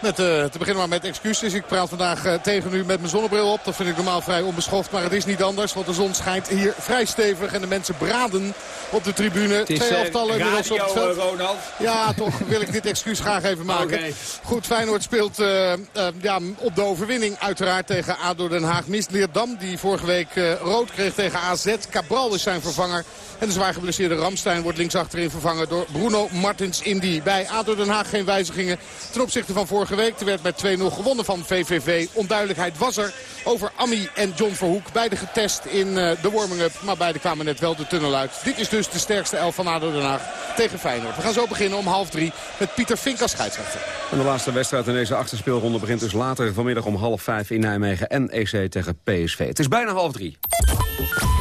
Met, uh, te beginnen maar met excuses. Ik praat vandaag uh, tegen u met mijn zonnebril op. Dat vind ik normaal vrij onbeschoft. Maar het is niet anders. Want de zon schijnt hier vrij stevig. En de mensen braden op de tribune. Twee elftallen inmiddels op het veld. Ronald. Ja, toch wil ik dit excuus graag even maken. Okay. Goed, Feyenoord speelt uh, ja, op de overwinning uiteraard tegen ADO Den Haag. Mist Leerdam die vorige week rood kreeg tegen AZ. Cabral is zijn vervanger. En de zwaar geblesseerde Ramstein wordt linksachterin vervangen door Bruno Martins Indy. Bij ADO Den Haag geen wijzigingen ten opzichte van vorige week. Er werd met 2-0 gewonnen van VVV. Onduidelijkheid was er over Ami en John Verhoek. Beide getest in uh, de warming-up, maar beide kwamen net wel de tunnel uit. Dit is dus de sterkste elf van ADO Den Haag tegen Feyenoord. We gaan zo beginnen om half drie met Pieter Fink als scheidsrechter. En de laatste wedstrijd in deze achterspeelronde begint dus later vanmiddag om half vijf in Nijmegen. En EC tegen PSV. Het is bijna half drie.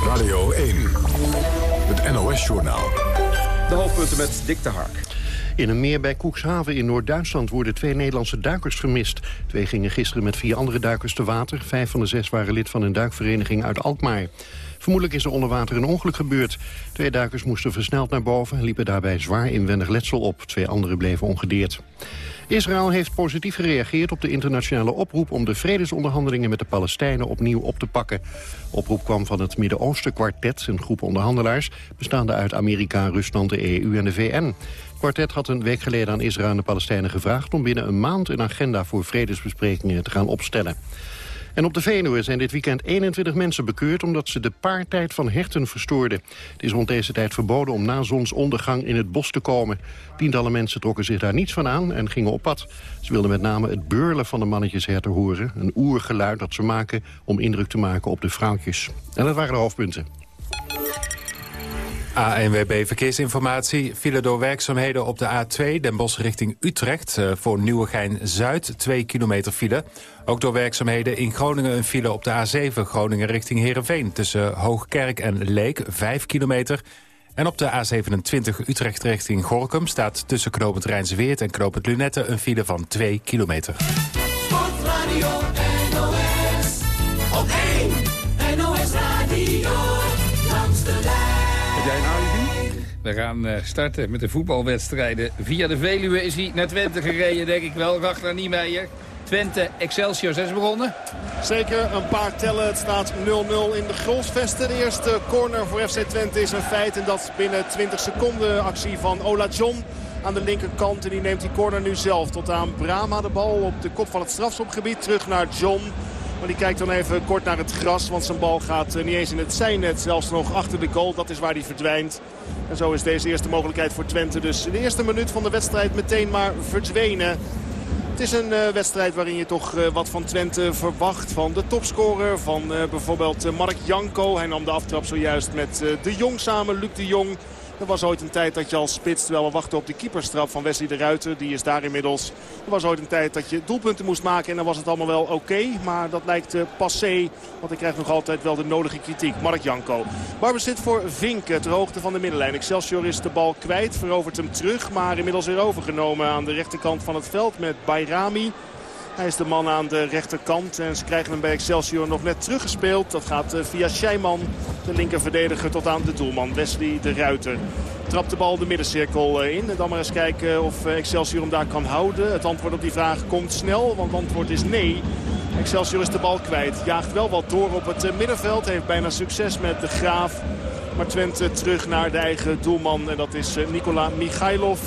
Radio 1. Het NOS-journaal. De hoofdpunten met Dick de Hark. In een meer bij Koekshaven in Noord-Duitsland worden twee Nederlandse duikers vermist. Twee gingen gisteren met vier andere duikers te water. Vijf van de zes waren lid van een duikvereniging uit Alkmaar. Vermoedelijk is er onder water een ongeluk gebeurd. Twee duikers moesten versneld naar boven en liepen daarbij zwaar inwendig letsel op. Twee anderen bleven ongedeerd. Israël heeft positief gereageerd op de internationale oproep... om de vredesonderhandelingen met de Palestijnen opnieuw op te pakken. Oproep kwam van het Midden-Oosten kwartet, een groep onderhandelaars... bestaande uit Amerika, Rusland, de EU en de VN. Kwartet had een week geleden aan Israël en de Palestijnen gevraagd... om binnen een maand een agenda voor vredesbesprekingen te gaan opstellen. En op de Veluwe zijn dit weekend 21 mensen bekeurd... omdat ze de paartijd van herten verstoorden. Het is rond deze tijd verboden om na zonsondergang in het bos te komen. Tientallen mensen trokken zich daar niets van aan en gingen op pad. Ze wilden met name het beurlen van de mannetjesherten horen. Een oergeluid dat ze maken om indruk te maken op de vrouwtjes. En dat waren de hoofdpunten. ANWB Verkeersinformatie. File door werkzaamheden op de A2 Den Bosch richting Utrecht. Uh, voor Nieuwegein-Zuid, 2 kilometer file. Ook door werkzaamheden in Groningen een file op de A7 Groningen richting Heerenveen. Tussen Hoogkerk en Leek, 5 kilometer. En op de A27 Utrecht richting Gorkum staat tussen Knopend Rijnsweert en Knopend Lunette een file van 2 kilometer. Sportradio NOS, We gaan uh, starten met de voetbalwedstrijden. Via de Veluwe is hij naar Twente gereden, denk ik wel. Ragnar Niemeyer. Twente, Excelsior, zijn begonnen? Zeker, een paar tellen. Het staat 0-0 in de Grolsvesten. De eerste corner voor FC Twente is een feit. En dat binnen 20 seconden actie van Ola John aan de linkerkant. En die neemt die corner nu zelf tot aan Brama. De bal op de kop van het strafschopgebied. Terug naar John. Maar die kijkt dan even kort naar het gras. Want zijn bal gaat niet eens in het zijnet. Zelfs nog achter de goal. Dat is waar hij verdwijnt. En zo is deze eerste mogelijkheid voor Twente dus de eerste minuut van de wedstrijd meteen maar verdwenen. Het is een eh, wedstrijd waarin je toch eh, wat van Twente verwacht. Van de topscorer, van eh, bijvoorbeeld eh, Mark Janko. Hij nam de aftrap zojuist met eh, De Jong samen, Luc De Jong. Er was ooit een tijd dat je als spits, terwijl we wachten op de keeperstrap van Wesley de Ruiter. Die is daar inmiddels. Er was ooit een tijd dat je doelpunten moest maken en dan was het allemaal wel oké. maar dat lijkt eh, passé, want ik krijg nog altijd wel de nodige kritiek. Mark Janko. Balbezit voor Vinken ter hoogte van de middenlijn. Excelsior is de bal kwijt, verovert hem terug. Maar inmiddels weer overgenomen aan de rechterkant van het veld met Bayrami. Hij is de man aan de rechterkant en ze krijgen hem bij Excelsior nog net teruggespeeld. Dat gaat eh, via Scheiman, de linkerverdediger, tot aan de doelman Wesley de Ruiter. Trapt de bal de middencirkel eh, in. En dan maar eens kijken of eh, Excelsior hem daar kan houden. Het antwoord op die vraag komt snel, want het antwoord is nee. Excelsior is de bal kwijt. Jaagt wel wat door op het eh, middenveld. Heeft bijna succes met de Graaf. Maar Twente terug naar de eigen doelman. En dat is Nikola Michailov.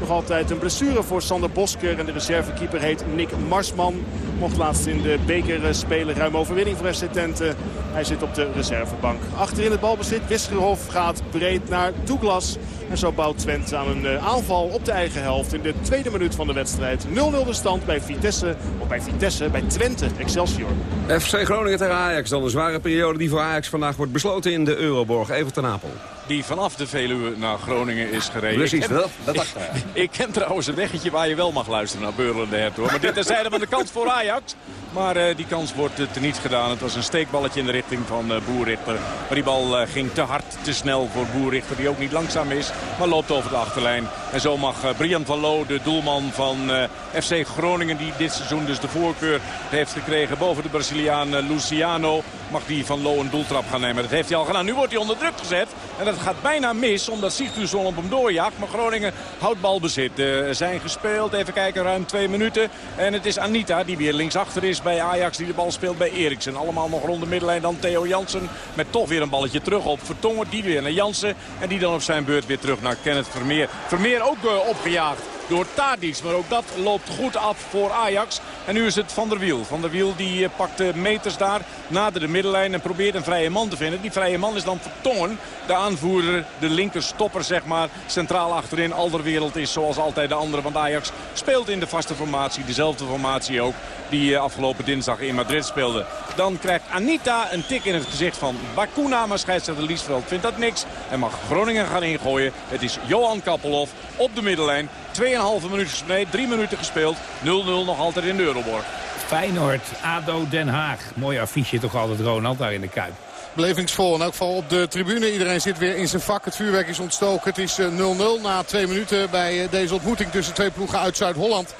Nog altijd een blessure voor Sander Bosker. En de reservekeeper heet Nick Marsman. Mocht laatst in de beker eh, spelen. Ruim overwinning voor FC Twente. Hij zit op de reservebank. Achterin het balbezit. Wisgerhof gaat breed naar Douglas. En zo bouwt Twente aan een eh, aanval op de eigen helft. In de tweede minuut van de wedstrijd. 0-0 de stand bij Vitesse. Of bij Vitesse, bij Twente. Excelsior. FC Groningen tegen Ajax. Dan een zware periode die voor Ajax vandaag wordt besloten in de Euroborg. Even ten Apel. Die vanaf de Veluwe naar Groningen is gereden. Precies, Ik ken- dat- dat dacht ik. Ik ken trouwens een weggetje waar je wel mag luisteren naar Beurlende hebt hoor. Maar dit is van de kans voor Ajax. Maar eh, die kans wordt uh, teniet gedaan. Het was een steekballetje in de richting van eh Boerrichter. Maar die bal ging te hard, te snel voor Boerrichter. Die ook niet langzaam is, maar loopt over de achterlijn. En zo mag eh, Brian van Loo, de doelman van eh, FC Groningen... die dit seizoen dus de voorkeur heeft gekregen boven de Braziliaan eh, Luciano... mag die van Loo een doeltrap gaan nemen. Dat heeft hij al gedaan. Nu wordt hij onder druk gezet. En dat gaat bijna mis, omdat Sigthursson op hem doorjaagt. Maar Groningen houdt balbezit. Er zijn gespeeld, even kijken, ruim twee minuten. En het is Anita die weer linksachter is bij Ajax. Die de bal speelt bij Eriksen. Allemaal nog rond de middenlijn. Dan Theo Jansen met toch weer een balletje terug op Vertongen. Die weer naar Jansen. En die dan op zijn beurt weer terug naar Kenneth Vermeer. Vermeer ook eh, opgejaagd door Tadic. Maar ook dat loopt goed af voor Ajax. En nu is het Van der Wiel. Van der Wiel die eh, pakt de meters daar, nader de middenlijn en probeert een vrije man te vinden. Die vrije man is dan Vertongen, de aanvoerder, de linkerstopper zeg maar. Centraal achterin, Alderwereld is zoals altijd de andere. Want Ajax speelt in de vaste formatie, dezelfde formatie ook. Die eh, afgelopen dinsdag in Madrid speelde. Dan krijgt Anita een tik in het gezicht van Bakuna. Maar scheidsrechter Liesveld vindt dat niks. En mag Groningen gaan ingooien. Het is Johan Kappelhof op de middenlijn. 2,5 minuten gespeeld, 3 minuten gespeeld. 0-0 nog altijd in de Euroborg. Feyenoord, ADO Den Haag. Mooi affiche toch altijd, Ronald, daar in de Kuip. Belevingsvol. In elk geval op de tribune. Iedereen zit weer in zijn vak. Het vuurwerk is ontstoken. Het is eh, 0-0 na twee minuten bij eh, deze ontmoeting tussen twee ploegen uit Zuid-Holland.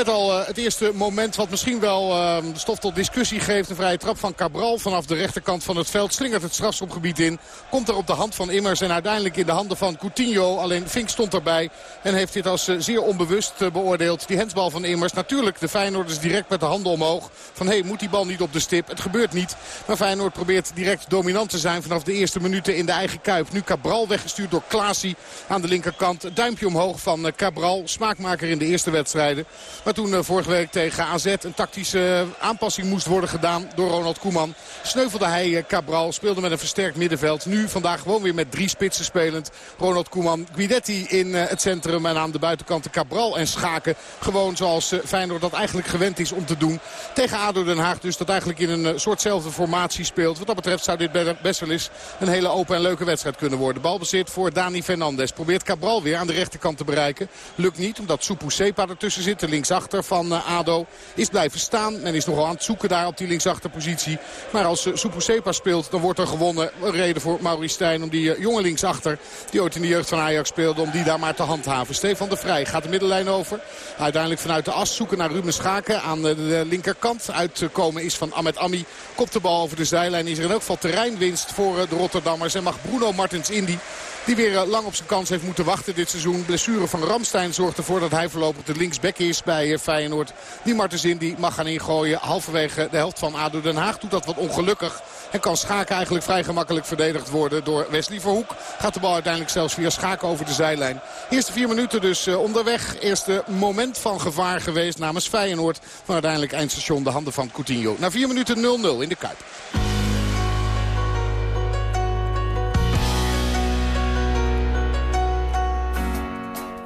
Met al eh, het eerste moment wat misschien wel eh, stof tot discussie geeft. Een vrije trap van Cabral vanaf de rechterkant van het veld. Slingert het strafschopgebied in. Komt er op de hand van Immers en uiteindelijk in de handen van Coutinho. Alleen Fink stond erbij en heeft dit als eh, zeer onbewust eh, beoordeeld. Die hensbal van Immers. Natuurlijk de Feyenoorders direct met de handen omhoog. Van hé, hey, moet die bal niet op de stip? Het gebeurt niet. Maar Feyenoord probeert direct dominant te zijn vanaf de eerste minuten in de eigen kuip. Nu Cabral weggestuurd door Klaasie aan de linkerkant. Duimpje omhoog van Cabral. Smaakmaker in de eerste wedstrijden. Maar toen eh, vorige week tegen AZ een tactische eh, aanpassing moest worden gedaan door Ronald Koeman. Sneuvelde hij eh, Cabral, speelde met een versterkt middenveld. Nu vandaag gewoon weer met drie spitsen spelend. Ronald Koeman, Guidetti in het centrum en aan de buitenkanten Cabral en Schaken. Gewoon zoals Feyenoord dat eigenlijk gewend is om te doen. Tegen ADO Den Haag dus dat eigenlijk in een soortzelfde formatie speelt. Wat dat betreft zou dit be- best wel eens een hele open en leuke wedstrijd kunnen worden. Balbezit voor Dani Fernandes. Probeert Cabral weer aan de rechterkant te bereiken. Lukt niet omdat Supu Sepa ertussen zit. De linksachter van eh, ADO is blijven staan. Men is nogal aan het zoeken daar op die linksachterpositie. Maar als uh, Supu Sepa speelt dan wordt er gewonnen. Een reden voor Maurice Stijn om die eh, jonge linksachter die ooit in de jeugd van Ajax speelde. Om die daar maar te handhaven. Stefan de Vrij gaat de middenlijn over. Uiteindelijk vanuit de as zoeken naar Ruben Schaken aan de, linkerkant. Uitkomen is van Ahmed Ami. Kopt de bal over de zijlijn. Is er in elk geval terreinwinst voor eh, de Rotterdammers. En mag Bruno Martens Indy die weer eh, lang op zijn kans heeft moeten wachten dit seizoen. Blessure van Ramstein zorgt ervoor dat hij voorlopig de linksback is bij eh, Feyenoord. Die Martens Indy mag gaan ingooien. Halverwege de helft van ADO Den Haag doet dat wat ongelukkig. En kan Schaken eigenlijk vrij gemakkelijk verdedigd worden door Wesley Verhoek. Gaat de bal uiteindelijk zelfs via Schaken over de zijlijn. Eerste vier minuten dus eh, onderweg. Eerste moment van gevaar geweest namens Feyenoord. Maar uiteindelijk eindstation de handen van Coutinho. Na vier minuten 0-0 in de Kuip.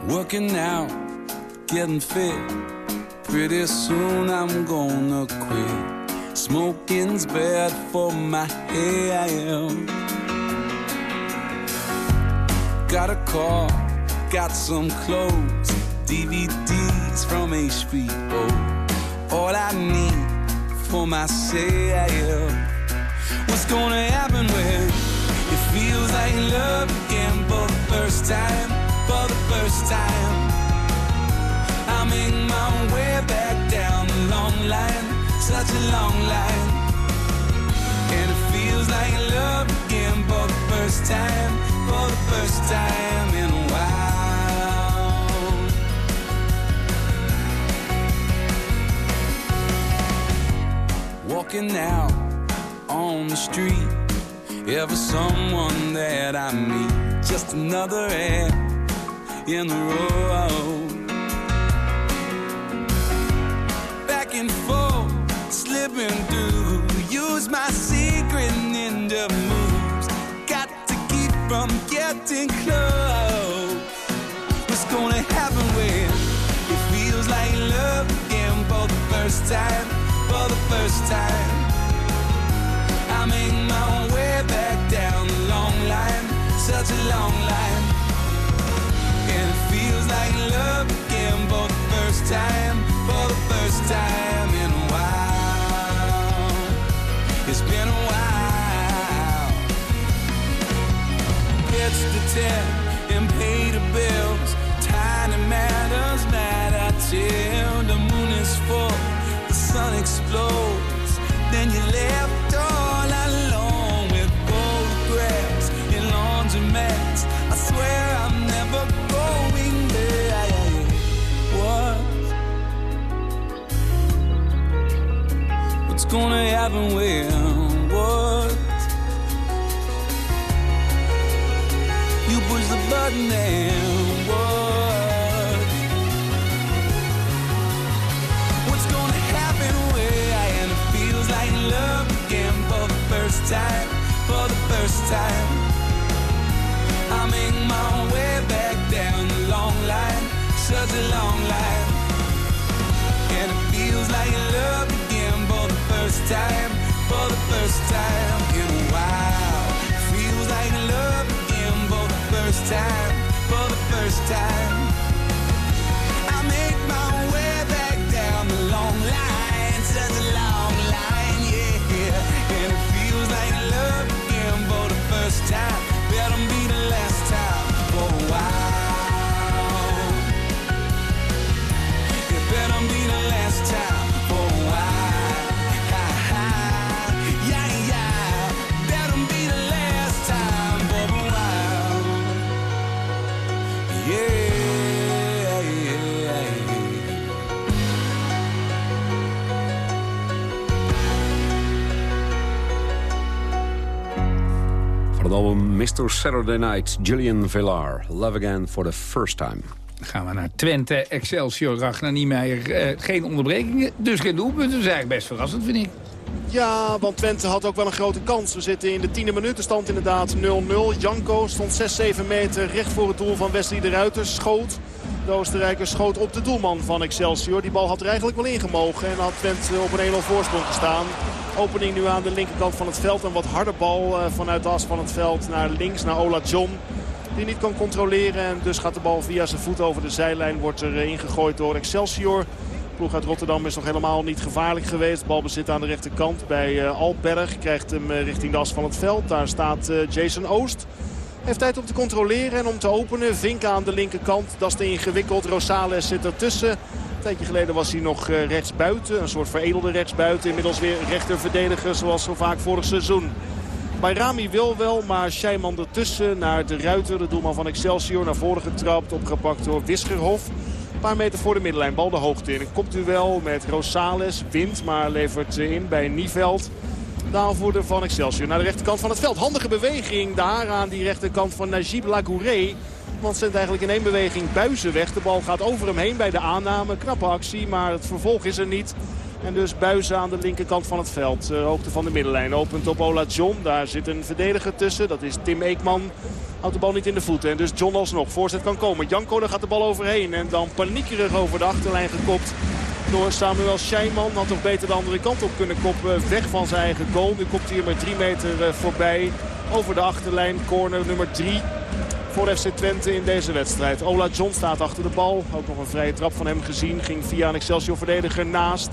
Working out, getting fit. Pretty soon I'm gonna quit. Smoking's bad for my health. Got a car, got some clothes, DVDs from HBO. All I need for myself. What's gonna happen when it feels like love again for the first time? For the first time, I make my way back down the long line, such a long line. And it feels like love again for the first time, for the first time in a while. Walking out on the street, ever someone that I meet, just another hand in the road. Back and forth, slipping through, use my secret ninja moves. Got to keep from getting close. What's gonna happen when it feels like love again for the first time? For the first time, time, for the first time in a while. It's been a while. It's the ten and pay the bills. Tiny matters matter till Gonna happen when? What? You push the button and what? What's gonna happen when? And it feels like love again for the first time, for the first time. I make my way back down the long line, such a long line. Time, for the first time in a while. Feels like love again for the first time, for the first time. Mr. Saturday Night, Julian Villar. Love Again for the First Time. Dan gaan we naar Twente, Excelsior, Ragnar Niemeyer. Eh, geen onderbrekingen, dus geen doelpunten. Dat is eigenlijk best verrassend, vind ik. Ja, want Twente had ook wel een grote kans. We zitten in de tiende minuut. De stand inderdaad 0-0. Janko stond 6-7 meter recht voor het doel van Wesley de Ruiter. Schoot. De Oostenrijker schoot op de doelman van Excelsior. Die bal had er eigenlijk wel ingemogen. En had Twente op een 1-0 voorsprong gestaan. Opening nu aan de linkerkant van het veld. Een wat harde bal eh, vanuit de as van het veld naar links, naar Ola John. Die niet kan controleren en dus gaat de bal via zijn voet over de zijlijn. Wordt er eh, ingegooid door Excelsior. De ploeg uit Rotterdam is nog helemaal niet gevaarlijk geweest. Bal bezit aan de rechterkant bij eh, Alberg. Krijgt hem richting de as van het veld. Daar staat Jason Oost. Heeft tijd om te controleren en om te openen. Vinken aan de linkerkant. Dat is te ingewikkeld. Rosales zit ertussen. Tijdje geleden was hij nog eh, rechtsbuiten. Een soort veredelde rechtsbuiten. Inmiddels weer rechterverdediger zoals zo vaak vorig seizoen. Bayrami wil wel, maar Scheiman ertussen naar de Ruiter. De doelman van Excelsior naar voren getrapt. Opgepakt door Wisgerhof. Een paar meter voor de middenlijn. Bal de hoogte in. Een kopduel met Rosales. Wint, maar levert in bij Nieveld. De aanvoerder van Excelsior naar de rechterkant van het veld. Handige beweging daar aan die rechterkant van Najib Lagouré. Want zendt eigenlijk in één beweging buizen weg. De bal gaat over hem heen bij de aanname. Knappe actie, maar het vervolg is er niet. En dus Buizen aan de linkerkant van het veld. Uh, hoogte van de middenlijn. Opent op Ola John. Daar zit een verdediger tussen. Dat is Tim Eekman. Houdt de bal niet in de voeten. En dus John alsnog. Voorzet kan komen. Janko, daar gaat de bal overheen. En dan paniekerig over de achterlijn gekopt door Samuel Scheinman. Had toch beter de andere kant op kunnen koppen. Weg van zijn eigen goal. Nu komt hij er maar drie meter voorbij. Over de achterlijn. Corner nummer drie voor FC Twente in deze wedstrijd. Ola John staat achter de bal. Ook nog een vrije trap van hem gezien. Ging via een Excelsior-verdediger naast.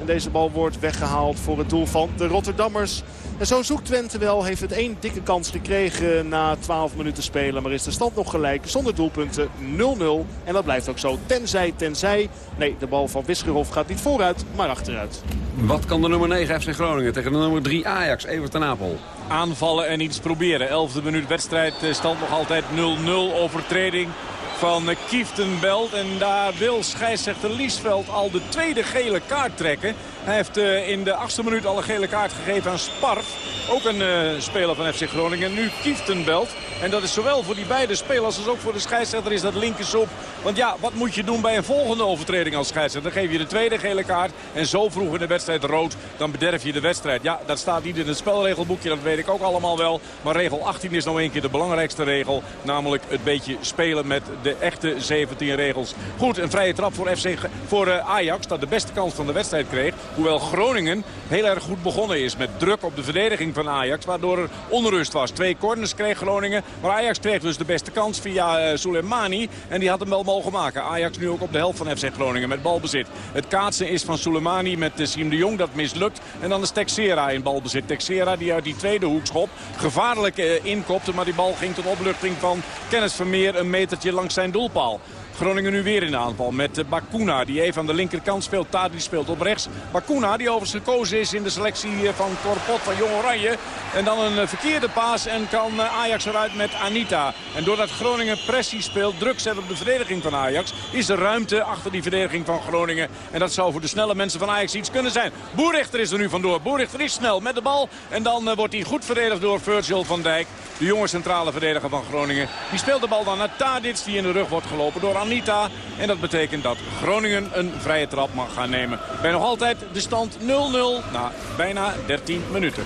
En deze bal wordt weggehaald voor het doel van de Rotterdammers. En zo zoekt Twente wel. Heeft het één dikke kans gekregen na 12 minuten spelen. Maar is de stand nog gelijk. Zonder doelpunten 0-0. En dat blijft ook zo. Tenzij, tenzij. Nee, de bal van Wisgerhof gaat niet vooruit, maar achteruit. Wat kan de nummer 9 FC Groningen tegen de nummer 3 Ajax? Evert ten Apel. Aanvallen en iets proberen. 11e minuut wedstrijd. Stand nog altijd 0-0. Overtreding van Kieftenbelt. En daar wil scheidsrechter Liesveld al de tweede gele kaart trekken. Hij heeft uh, in de achtste minuut al een gele kaart gegeven aan Sparf. Ook een uh, speler van FC Groningen. Nu Kieftenbelt. En dat is zowel voor die beide spelers als ook voor de scheidsrechter is dat linkersop. Want ja, wat moet je doen bij een volgende overtreding als scheidsrechter? Dan geef je de tweede gele kaart. En zo vroeg in de wedstrijd rood. Dan bederf je de wedstrijd. Ja, dat staat niet in het spelregelboekje. Dat weet ik ook allemaal wel. Maar regel 18 is nou een keer de belangrijkste regel. Namelijk het beetje spelen met de echte 17 regels. Goed, een vrije trap voor, FC, voor uh, Ajax. Dat de beste kans van de wedstrijd kreeg. Hoewel Groningen heel erg goed begonnen is met druk op de verdediging van Ajax. Waardoor er onrust was. Twee corners kreeg Groningen. Maar Ajax kreeg dus de beste kans via uh, Soleimani. En die had hem wel mogen maken. Ajax nu ook op de helft van FC Groningen met balbezit. Het kaatsen is van Soleimani met uh, Siem de Jong. Dat mislukt. En dan is Texera in balbezit. Texera die uit die tweede hoekschop gevaarlijk uh, inkopte. Maar die bal ging tot opluchting van Kennis Vermeer een metertje langs zijn doelpaal. Groningen nu weer in de aanval met Bakuna die even aan de linkerkant speelt. Tadi speelt op rechts. Bakuna die overigens gekozen is in de selectie van Corpot van Jong Oranje. En dan een verkeerde paas en kan Ajax eruit met Anita. En doordat Groningen pressie speelt, druk zet op de verdediging van Ajax... is er ruimte achter die verdediging van Groningen. En dat zou voor de snelle mensen van Ajax iets kunnen zijn. Boerichter is er nu vandoor. Boerichter is snel met de bal. En dan wordt hij goed verdedigd door Virgil van Dijk. De jonge centrale verdediger van Groningen. Die speelt de bal dan naar Tadic die in de rug wordt gelopen door Anita. En dat betekent dat Groningen een vrije trap mag gaan nemen. Bij nog altijd de stand 0-0 na bijna 13 minuten.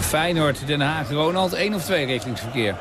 Feyenoord, Den Haag, Ronald, één of twee richtingsverkeer?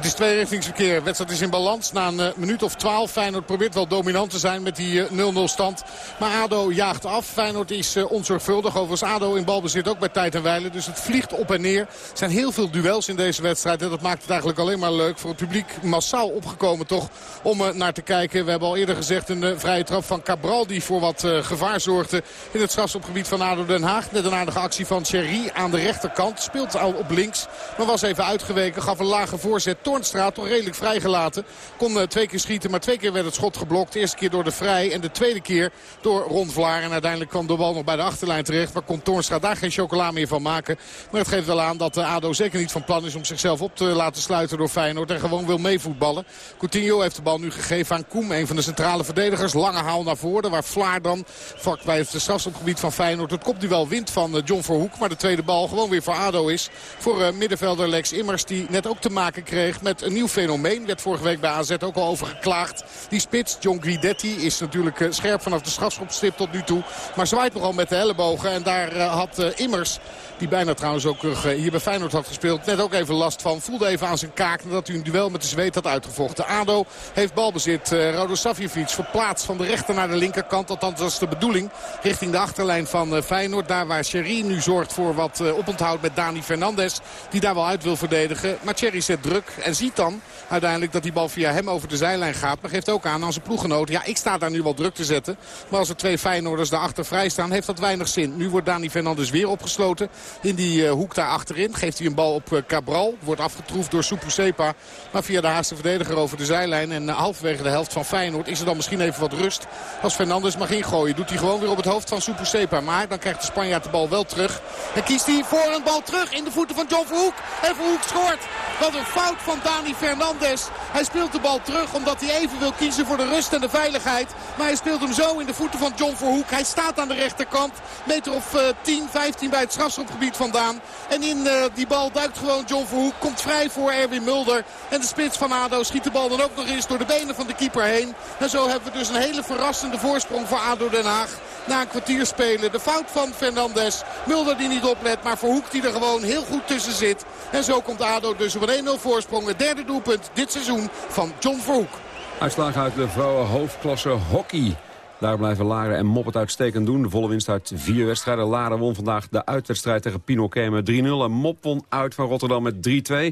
Het is tweerichtingsverkeer. De wedstrijd is in balans. Na een uh, minuut of twaalf. Feyenoord probeert wel dominant te zijn met die 0-0 uh, stand. Maar ADO jaagt af. Feyenoord is uh, onzorgvuldig. Overigens ADO in balbezit ook bij tijd en wijle. Dus het vliegt op en neer. Er zijn heel veel duels in deze wedstrijd. En dat maakt het eigenlijk alleen maar leuk. Voor het publiek massaal opgekomen toch om naar te kijken. We hebben al eerder gezegd een vrije trap van Cabral. Die voor wat gevaar zorgde in het strafschopgebied van ADO Den Haag. Net een aardige actie van Thierry aan de rechterkant. Speelt al op links. Maar was even uitgeweken. Gaf een lage voorzet. Toornstra toch redelijk vrijgelaten. Kon uh, twee keer schieten, maar twee keer werd het schot geblokt. De eerste keer door de Vrij en de tweede keer door Ron Vlaar. En uiteindelijk kwam de bal nog bij de achterlijn terecht. Waar kon Toornstra daar geen chocola meer van maken. Maar het geeft wel aan dat de ADO zeker niet van plan is om zichzelf op te laten sluiten door Feyenoord. En gewoon wil meevoetballen. Coutinho heeft de bal nu gegeven aan Koem, een van de centrale verdedigers. Lange haal naar voren, waar Vlaar dan vlak bij het strafschopgebied van Feyenoord het kopduel wint van uh, John Verhoek. Maar de tweede bal gewoon weer voor ADO is. Voor middenvelder Lex Immers die net ook te maken kreeg met een nieuw fenomeen. Werd vorige week bij AZ ook al over geklaagd. Die spits, John Guidetti, is natuurlijk uh, scherp vanaf de strafschopstip tot nu toe. Maar zwaait nogal met de ellebogen. En daar uh, had uh, Immers, die bijna trouwens ook hier bij Feyenoord had gespeeld, net ook even last van. Voelde even aan zijn kaak nadat hij een duel met de zweet had uitgevochten. ADO heeft balbezit. Rodo Savjevic verplaatst van de rechter naar de linkerkant. Althans, dat is de bedoeling. Richting de achterlijn van Feyenoord. Daar waar Sherry nu zorgt voor wat oponthoud met Dani Fernandes. Die daar wel uit wil verdedigen. Maar Thierry zet druk en ziet dan uiteindelijk dat die bal via hem over de zijlijn gaat. Maar geeft ook aan aan zijn ploeggenoot. Ja, ik sta daar nu wel druk te zetten. Maar als er twee Feyenoorders daarachter vrij staan, heeft dat weinig zin. Nu wordt Dani Fernandes weer opgesloten in die uh, hoek daar achterin. Geeft hij een bal op uh, Cabral. Wordt afgetroefd door Supusepa. Maar via de Haagse verdediger over de zijlijn. En uh, halverwege de helft van Feyenoord is er dan misschien even wat rust. Als Fernandes mag ingooien, doet hij gewoon weer op het hoofd van Supusepa. Maar dan krijgt de Spanjaard de bal wel terug. En kiest hij voor een bal terug in de voeten van John Verhoek. En Verhoek scoort. Wat een fout van Dani Fernandes. Hij speelt de bal terug omdat hij even wil kiezen voor de rust en de veiligheid. Maar hij speelt hem zo in de voeten van John Verhoek. Hij staat aan de rechterkant. Meter of eh, 10, 15 bij het strafschopgebied vandaan. En in eh, die bal duikt gewoon John Verhoek. Komt vrij voor Erwin Mulder. En de spits van ADO schiet de bal dan ook nog eens door de benen van de keeper heen. En zo hebben we dus een hele verrassende voorsprong voor ADO Den Haag. Na een kwartier spelen. De fout van Fernandes. Mulder die niet oplet. Maar Verhoek die er gewoon heel goed tussen zit. En zo komt ADO dus op een 1-0 voorsprong. Het derde doelpunt dit seizoen van John Verhoek. Uitslagen uit de vrouwen hoofdklasse hockey. Daar blijven Laren en Mop het uitstekend doen. De volle winst uit vier wedstrijden. Laren won vandaag de uitwedstrijd tegen Pinoquet met 3-0. En Mop won uit van Rotterdam met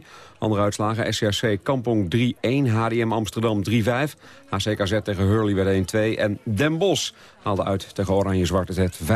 3-2. Andere uitslagen SCRC Kampong 3-1. HDM Amsterdam 3-5. HCKZ tegen Hurley werd 1-2. En Den Bosch haalde uit tegen Oranje-Zwarte Zet 5-1.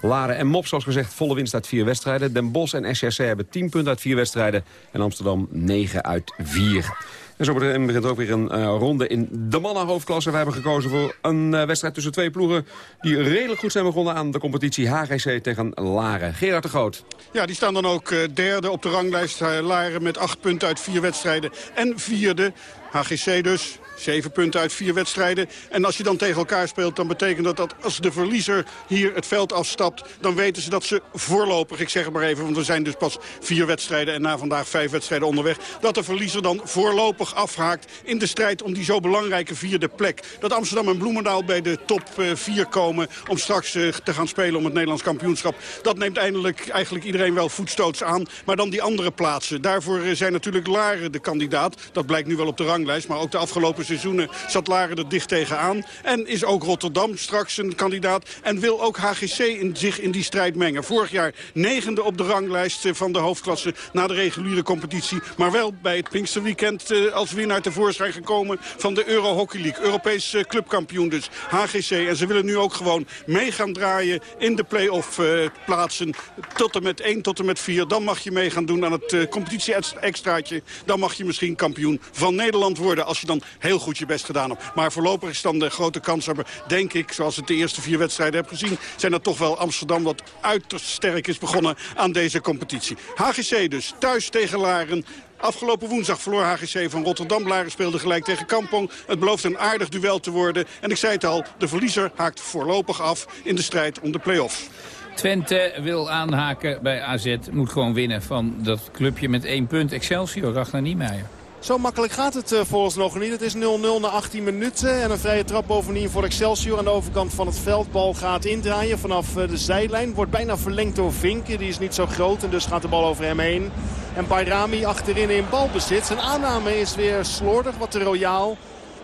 Laren en Mop, zoals gezegd, volle winst uit vier wedstrijden. Den Bosch en SCRC hebben 10 punten uit vier wedstrijden. En Amsterdam 9 uit 4. En zo begint ook weer een eh, ronde in de mannenhoofdklasse. We hebben gekozen voor een eh, wedstrijd tussen twee ploegen... die redelijk goed zijn begonnen aan de competitie HGC tegen Laren. Gerard de Groot. Ja, die staan dan ook eh, derde op de ranglijst. Laren met acht punten uit vier wedstrijden. En vierde, HGC dus, Zeven punten uit vier wedstrijden. En als je dan tegen elkaar speelt, dan betekent dat dat als de verliezer hier het veld afstapt... dan weten ze dat ze voorlopig, ik zeg het maar even... want er zijn dus pas vier wedstrijden en na vandaag vijf wedstrijden onderweg... dat de verliezer dan voorlopig afhaakt in de strijd om die zo belangrijke vierde plek. Dat Amsterdam en Bloemendaal bij de top eh, vier komen... om straks eh, te gaan spelen om het Nederlands kampioenschap. Dat neemt eindelijk eigenlijk iedereen wel voetstoots aan. Maar dan die andere plaatsen. Daarvoor eh, zijn natuurlijk Laren de kandidaat. Dat blijkt nu wel op de maar ook de afgelopen seizoenen zat Laren er dicht tegenaan. En is ook Rotterdam straks een kandidaat. En wil ook HGC in, zich in die strijd mengen. Vorig jaar negende op de ranglijst eh, van de hoofdklasse na de reguliere competitie. Maar wel bij het Pinksterweekend eh, als winnaar tevoorschijn gekomen van de Euro Hockey League. Europees eh, clubkampioen dus, HGC. En ze willen nu ook gewoon mee gaan draaien in de play-off plaatsen. Tot en met 1 tot en met 4. Dan mag je mee gaan doen aan het eh, competitie-extraatje. Dan mag je misschien kampioen van Nederland worden. Als je dan heel goed je best gedaan hebt. Maar voorlopig is dan de grote kanshebber, denk ik, zoals het de eerste vier wedstrijden heb gezien, zijn dat toch wel Amsterdam wat uiterst sterk is begonnen aan deze competitie. HGC dus, thuis tegen Laren. Afgelopen woensdag verloor HGC van Rotterdam. Laren speelde gelijk tegen Kampong. Het belooft een aardig duel te worden. En ik zei het al, de verliezer haakt voorlopig af in de strijd om de play-offs. Twente wil aanhaken bij AZ. Moet gewoon winnen van dat clubje met één punt. Excelsior, Ragnar Niemeyer. Zo makkelijk gaat het uh, vooralsnog niet. Het is 0-0 na 18 minuten. En een vrije trap bovendien voor Excelsior. Aan de overkant van het veld. Bal gaat indraaien vanaf uh, de zijlijn. Wordt bijna verlengd door Vinken. Die is niet zo groot. En dus gaat de bal over hem heen. En Bayrami achterin in balbezit. Zijn aanname is weer slordig. Wat te royaal.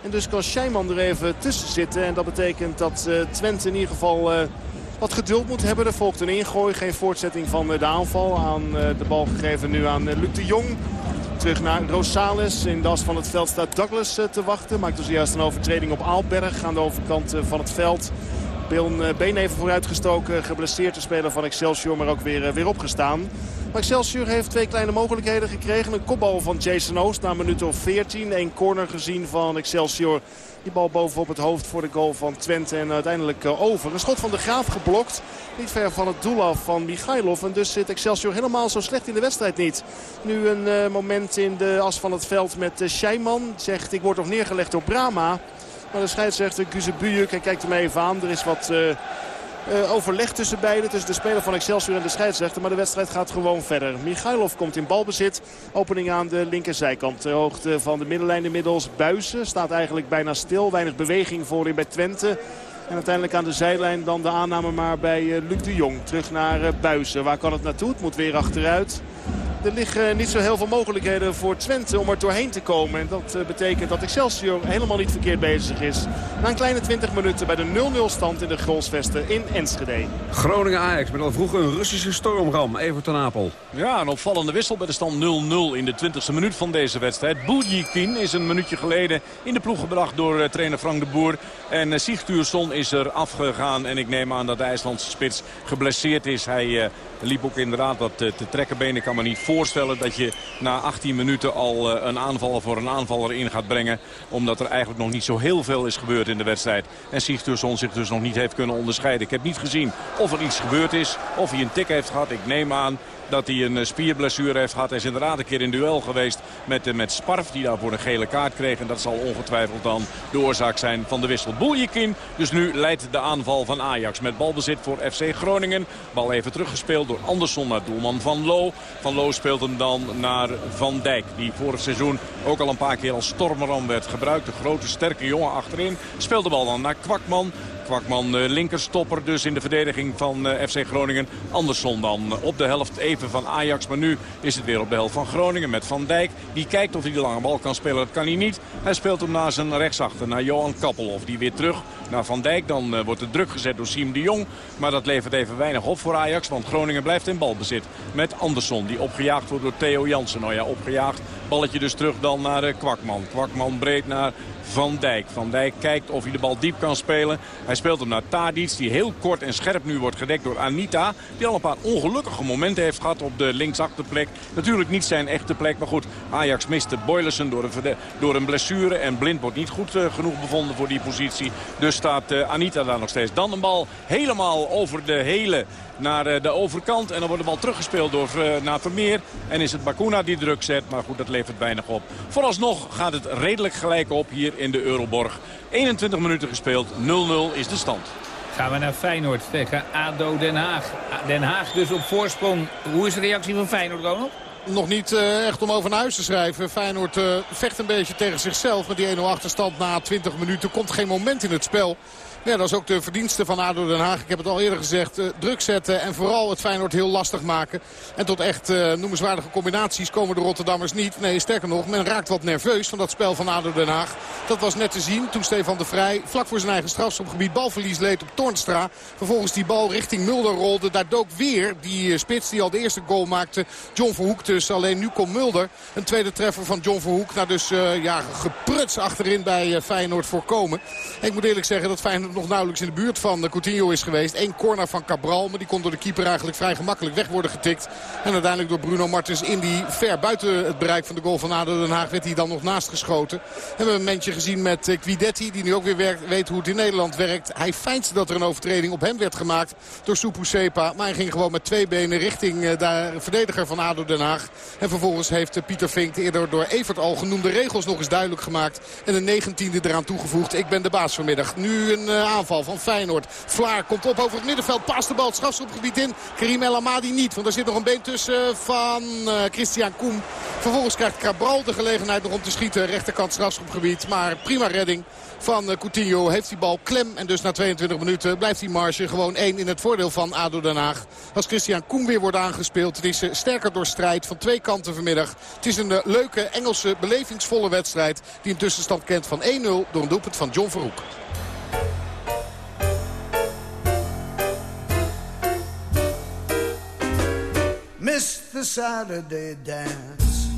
En dus kan Scheiman er even tussen zitten. En dat betekent dat uh, Twente in ieder geval wat geduld moet hebben. Er volgt een ingooi. Geen voortzetting van de aanval. Aan de bal gegeven nu aan Luc de Jong. Terug naar Rosales. In de as van het veld staat Douglas te wachten. Maakt dus juist een overtreding op Aalberg aan de overkant van het veld. Been even vooruitgestoken. Geblesseerd de speler van Excelsior, maar ook weer, weer opgestaan. Maar Excelsior heeft twee kleine mogelijkheden gekregen. Een kopbal van Jason Oost na een minuut of 14. Een corner gezien van Excelsior. Die bal bovenop het hoofd voor de goal van Twente en uiteindelijk over. Een schot van de Graaf geblokt. Niet ver van het doel af van Michailov. En dus zit Excelsior helemaal zo slecht in de wedstrijd niet. Nu een moment in de as van het veld met uh. Zegt ik word nog neergelegd door Brama. Maar de scheidsrechter Guzebujuk, hij kijkt hem even aan. Er is wat... Uh, uh, overleg tussen beiden. Tussen de speler van Excelsior en de scheidsrechter. Maar de wedstrijd gaat gewoon verder. Michailov komt in balbezit. Opening aan de linkerzijkant. De hoogte van de middenlijn inmiddels. Buizen staat eigenlijk bijna stil. Weinig beweging voorin bij Twente. En uiteindelijk aan de zijlijn dan de aanname maar bij uh, Luc de Jong. Terug naar Buizen. Waar kan het naartoe? Het moet weer achteruit. Er liggen niet zo heel veel mogelijkheden voor Twente om er doorheen te komen. En dat uh, betekent dat Excelsior helemaal niet verkeerd bezig is. Na een kleine 20 minuten bij de 0-0 stand in de Grolsvesten in Enschede. Groningen-Ajax met al vroeg een Russische stormram. Everton Apel. Ja, een opvallende wissel bij de stand 0-0 in de 20e minuut van deze wedstrijd. Boudjikin is een minuutje geleden in de ploeg gebracht door uh, trainer Frank de Boer. En uh, Sigtursson is er afgegaan. En ik neem aan dat de IJslandse spits geblesseerd is. Hij liep ook inderdaad wat te trekken benen. kan maar niet voor voorstellen dat je na 18 minuten al eh, een aanvaller voor een aanvaller in gaat brengen. Omdat er eigenlijk nog niet zo heel veel is gebeurd in de wedstrijd. En Sigthursson zich dus nog niet heeft kunnen onderscheiden. Ik heb niet gezien of er iets gebeurd is. Of hij een tik heeft gehad. Ik neem aan dat hij een eh, spierblessure heeft gehad. Hij is inderdaad een keer in duel geweest met, eh, met Sparf. Die daarvoor een gele kaart kreeg. En dat zal ongetwijfeld dan de oorzaak zijn van de wissel. Boeljekin dus nu leidt de aanval van Ajax. Met balbezit voor FC Groningen. Bal even teruggespeeld door Andersson naar doelman Van Loo. Van Loo speelt hem dan naar Van Dijk. Die vorig seizoen ook al een paar keer als stormeram werd gebruikt. De grote sterke jongen achterin. Speelt de bal dan naar Kwakman. Kwakman eh, linkerstopper dus in de verdediging van eh, FC Groningen. Andersson dan op de helft even van Ajax. Maar nu is het weer op de helft van Groningen met Van Dijk. Die kijkt of hij de lange bal kan spelen. Dat kan hij niet. Hij speelt hem naar zijn rechtsachter, naar Johan Kappelhoff. Die weer terug naar Van Dijk. Dan eh, wordt de druk gezet door Siem de Jong. Maar dat levert even weinig op voor Ajax. Want Groningen blijft in balbezit met Andersson. Die opgejaagd wordt door Theo Jansen. Nou ja, opgejaagd. Balletje dus terug dan naar eh, Kwakman. Kwakman breed naar Van Dijk. Van Dijk kijkt of hij de bal diep kan spelen. Hij speelt hem naar Tadic. Die heel kort en scherp nu wordt gedekt door Anita. Die al een paar ongelukkige momenten heeft gehad op de linksachterplek. Natuurlijk niet zijn echte plek. Maar goed, Ajax miste Boylersen door een, door een blessure. En Blind wordt niet goed eh, genoeg bevonden voor die positie. Dus staat eh, Anita daar nog steeds. Dan een bal helemaal over de hele naar eh, de overkant. En dan wordt de bal teruggespeeld door, eh, naar Vermeer. En is het Bakuna die druk zet. Maar goed, dat levert weinig op. Vooralsnog gaat het redelijk gelijk op hier in de Euroborg. 21 minuten gespeeld. 0-0 is de stand. Gaan we naar Feyenoord tegen ADO Den Haag. Den Haag dus op voorsprong. Hoe is de reactie van Feyenoord, Ronald? nog niet eh, echt om over naar huis te schrijven. Feyenoord eh, vecht een beetje tegen zichzelf met die 1-0 achterstand na 20 minuten. Komt geen moment in het spel. Ja, dat is ook de verdienste van ADO Den Haag. Ik heb het al eerder gezegd. eh, druk zetten en vooral het Feyenoord heel lastig maken. En tot echt eh, noemenswaardige combinaties komen de Rotterdammers niet. Nee, sterker nog, men raakt wat nerveus van dat spel van ADO Den Haag. Dat was net te zien toen Stefan de Vrij vlak voor zijn eigen strafschopgebied balverlies leed op Toornstra. Vervolgens die bal richting Mulder rolde. Daar dook weer die eh, spits die al de eerste goal maakte. John Verhoek tussen. Alleen nu komt Mulder. Een tweede treffer van John Verhoek. Nou dus ja, gepruts achterin bij Feyenoord voorkomen. En ik moet eerlijk zeggen dat Feyenoord nog nauwelijks in de buurt van uh, Coutinho is geweest. Eén corner van Cabral. Maar die kon door de keeper eigenlijk vrij gemakkelijk weg worden getikt. En uiteindelijk door Bruno Martens in die ver buiten het bereik van de goal van ADO Den Haag werd hij dan nog naast geschoten. We hebben een momentje gezien met eh, Guidetti. Die nu ook weer werkt, weet hoe het in Nederland werkt. Hij fijnste dat er een overtreding op hem werd gemaakt door Supu Sepa. Maar hij ging gewoon met twee benen richting eh, de verdediger van ADO Den Haag. En vervolgens heeft eh, Pieter Vink de eerder door Evert al genoemde regels nog eens duidelijk gemaakt. En een negentiende eraan toegevoegd. Ik ben de baas vanmiddag. Nu een eh, aanval van Feyenoord. Vlaar komt op over het middenveld. Paast de bal het strafschopgebied in. Karim El Amadi niet. Want er zit nog een been tussen van eh, Christian Koen. Vervolgens krijgt Cabral de gelegenheid nog om te schieten. Rechterkant strafschopgebied. Maar prima redding van eh, Coutinho. Heeft die bal klem. En dus na 22 minuten blijft die marge gewoon 1 in het voordeel van ADO Den Haag. Als Christian Koen weer wordt aangespeeld. Het is eh, sterker door strijd van twee kanten vanmiddag. Het is een eh, leuke Engelse belevingsvolle wedstrijd. Die een tussenstand kent van 1-0 door een doelpunt van John Verhoek. Missed the Saturday dance.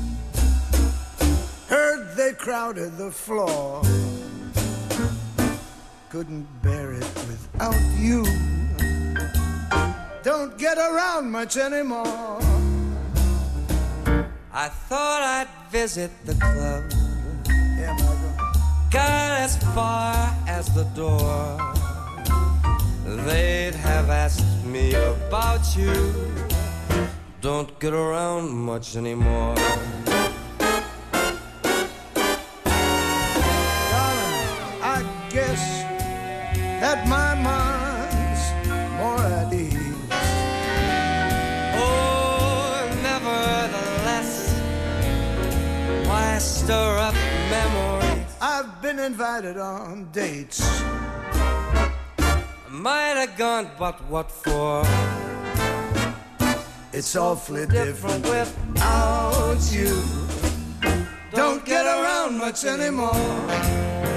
Heard they crowded the floor. Couldn't bear it without you. Don't get around much anymore. I thought I'd visit the club. Got as far as the door. They'd have asked me about you. Don't get around much anymore. Darling, I guess that my mind's more at ease. Oh, nevertheless, why stir up memories? I've been invited on dates. Might have gone, but what for? It's awfully different without you. Don't get around much anymore.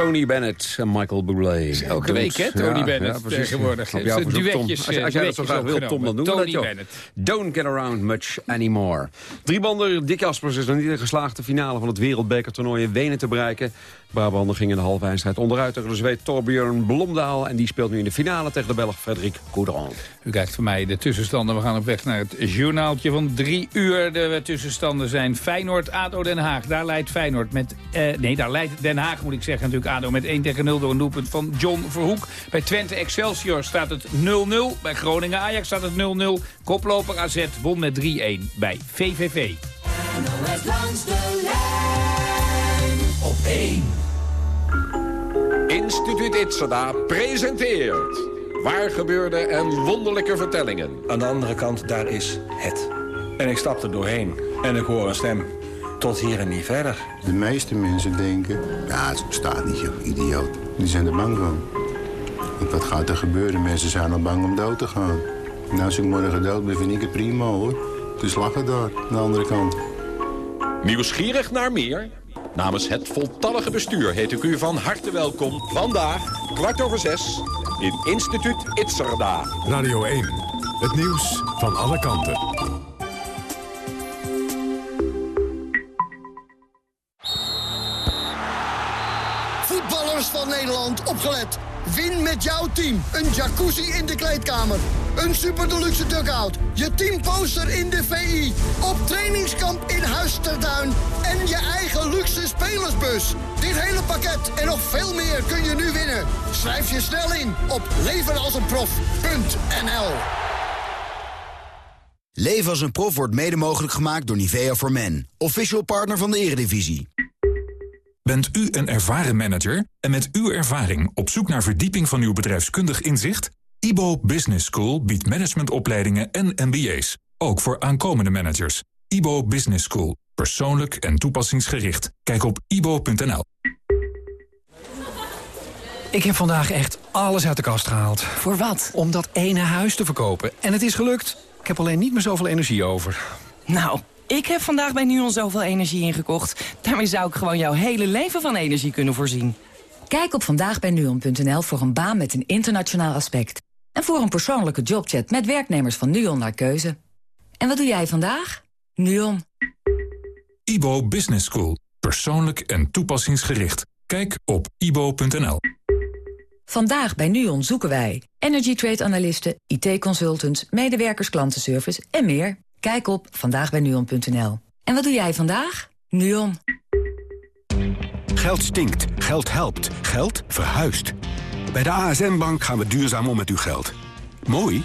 Tony Bennett en Michael Bublé. Elke week, hè, Tony Bennett precies. tegenwoordig. Op jouw Het verzoek, Tom. duetjes, Als, je- als jij dat zo graag wilt, Tom, dan doen we Tony dat. Bennett. Don't get around much anymore. Driebander Dick Jaspers is nog niet in geslaagd de finale van het wereldbekertoernooi in Wenen te bereiken. Brabander ging in de halve eindstrijd onderuit tegen de Zweed Torbjörn Blomdaal. En die speelt nu in de finale tegen de Belg Frederik Coudron. U kijkt voor mij de tussenstanden. We gaan op weg naar het journaaltje van drie uur. De tussenstanden zijn Feyenoord, ADO Den Haag. Daar leidt Feyenoord met... eh, nee, daar leidt Den Haag, moet ik zeggen. Natuurlijk ADO met 1 tegen 0 door een doelpunt van John Verhoek. Bij Twente Excelsior staat het 0-0. Bij Groningen Ajax staat het 0-0. Koploper AZ won met 3-1 bij VVV. NOS langs de lijn op 1. Instituut Itzada presenteert... Waar gebeurde en wonderlijke vertellingen. Aan de andere kant, daar is het. En ik stap er doorheen en ik hoor een stem. Tot hier en niet verder. De meeste mensen denken, ja, het bestaat niet, joh, idioot. Die zijn er bang van. Want wat gaat er gebeuren? Mensen zijn al bang om dood te gaan. Nou, als ik morgen dood ben, vind ik het prima, hoor. Dus lachen daar, aan de andere kant. Nieuwsgierig naar meer? Namens het voltallige bestuur heet ik u van harte welkom... vandaag, kwart over zes, in Instituut Itzerda. Radio 1. Het nieuws van alle kanten. Voetballers van Nederland, opgelet. Win met jouw team. Een jacuzzi in de kleedkamer. Een super deluxe dugout. Je teamposter in de VI. Op trainingskamp in Huisterduin. En je eigen luxe spelersbus. Dit hele pakket en nog veel meer kun je nu winnen. Schrijf je snel in op levenalsenprof.nl Leven als een prof wordt mede mogelijk gemaakt door Nivea for Men. Official partner van de Eredivisie. Bent u een ervaren manager en met uw ervaring op zoek naar verdieping van uw bedrijfskundig inzicht? IBO Business School biedt managementopleidingen en MBA's, ook voor aankomende managers. IBO Business School, persoonlijk en toepassingsgericht. Kijk op ibo.nl. Ik heb vandaag echt alles uit de kast gehaald. Voor wat? Om dat ene huis te verkopen. En het is gelukt. Ik heb alleen niet meer zoveel energie over. Nou, ik heb vandaag bij NUON zoveel energie ingekocht. Daarmee zou ik gewoon jouw hele leven van energie kunnen voorzien. Kijk op vandaagbijnuon.nl voor een baan met een internationaal aspect. En voor een persoonlijke jobchat met werknemers van NUON naar keuze. En wat doe jij vandaag? NUON. IBO Business School, persoonlijk en toepassingsgericht. Kijk op ibo.nl. Vandaag bij NUON zoeken wij energy trade analisten, IT-consultants, medewerkers klantenservice en meer. Kijk op vandaagbijnuon.nl. En wat doe jij vandaag? NUON. Geld stinkt, geld helpt, geld verhuist. Bij de ASN Bank gaan we duurzaam om met uw geld. Mooi?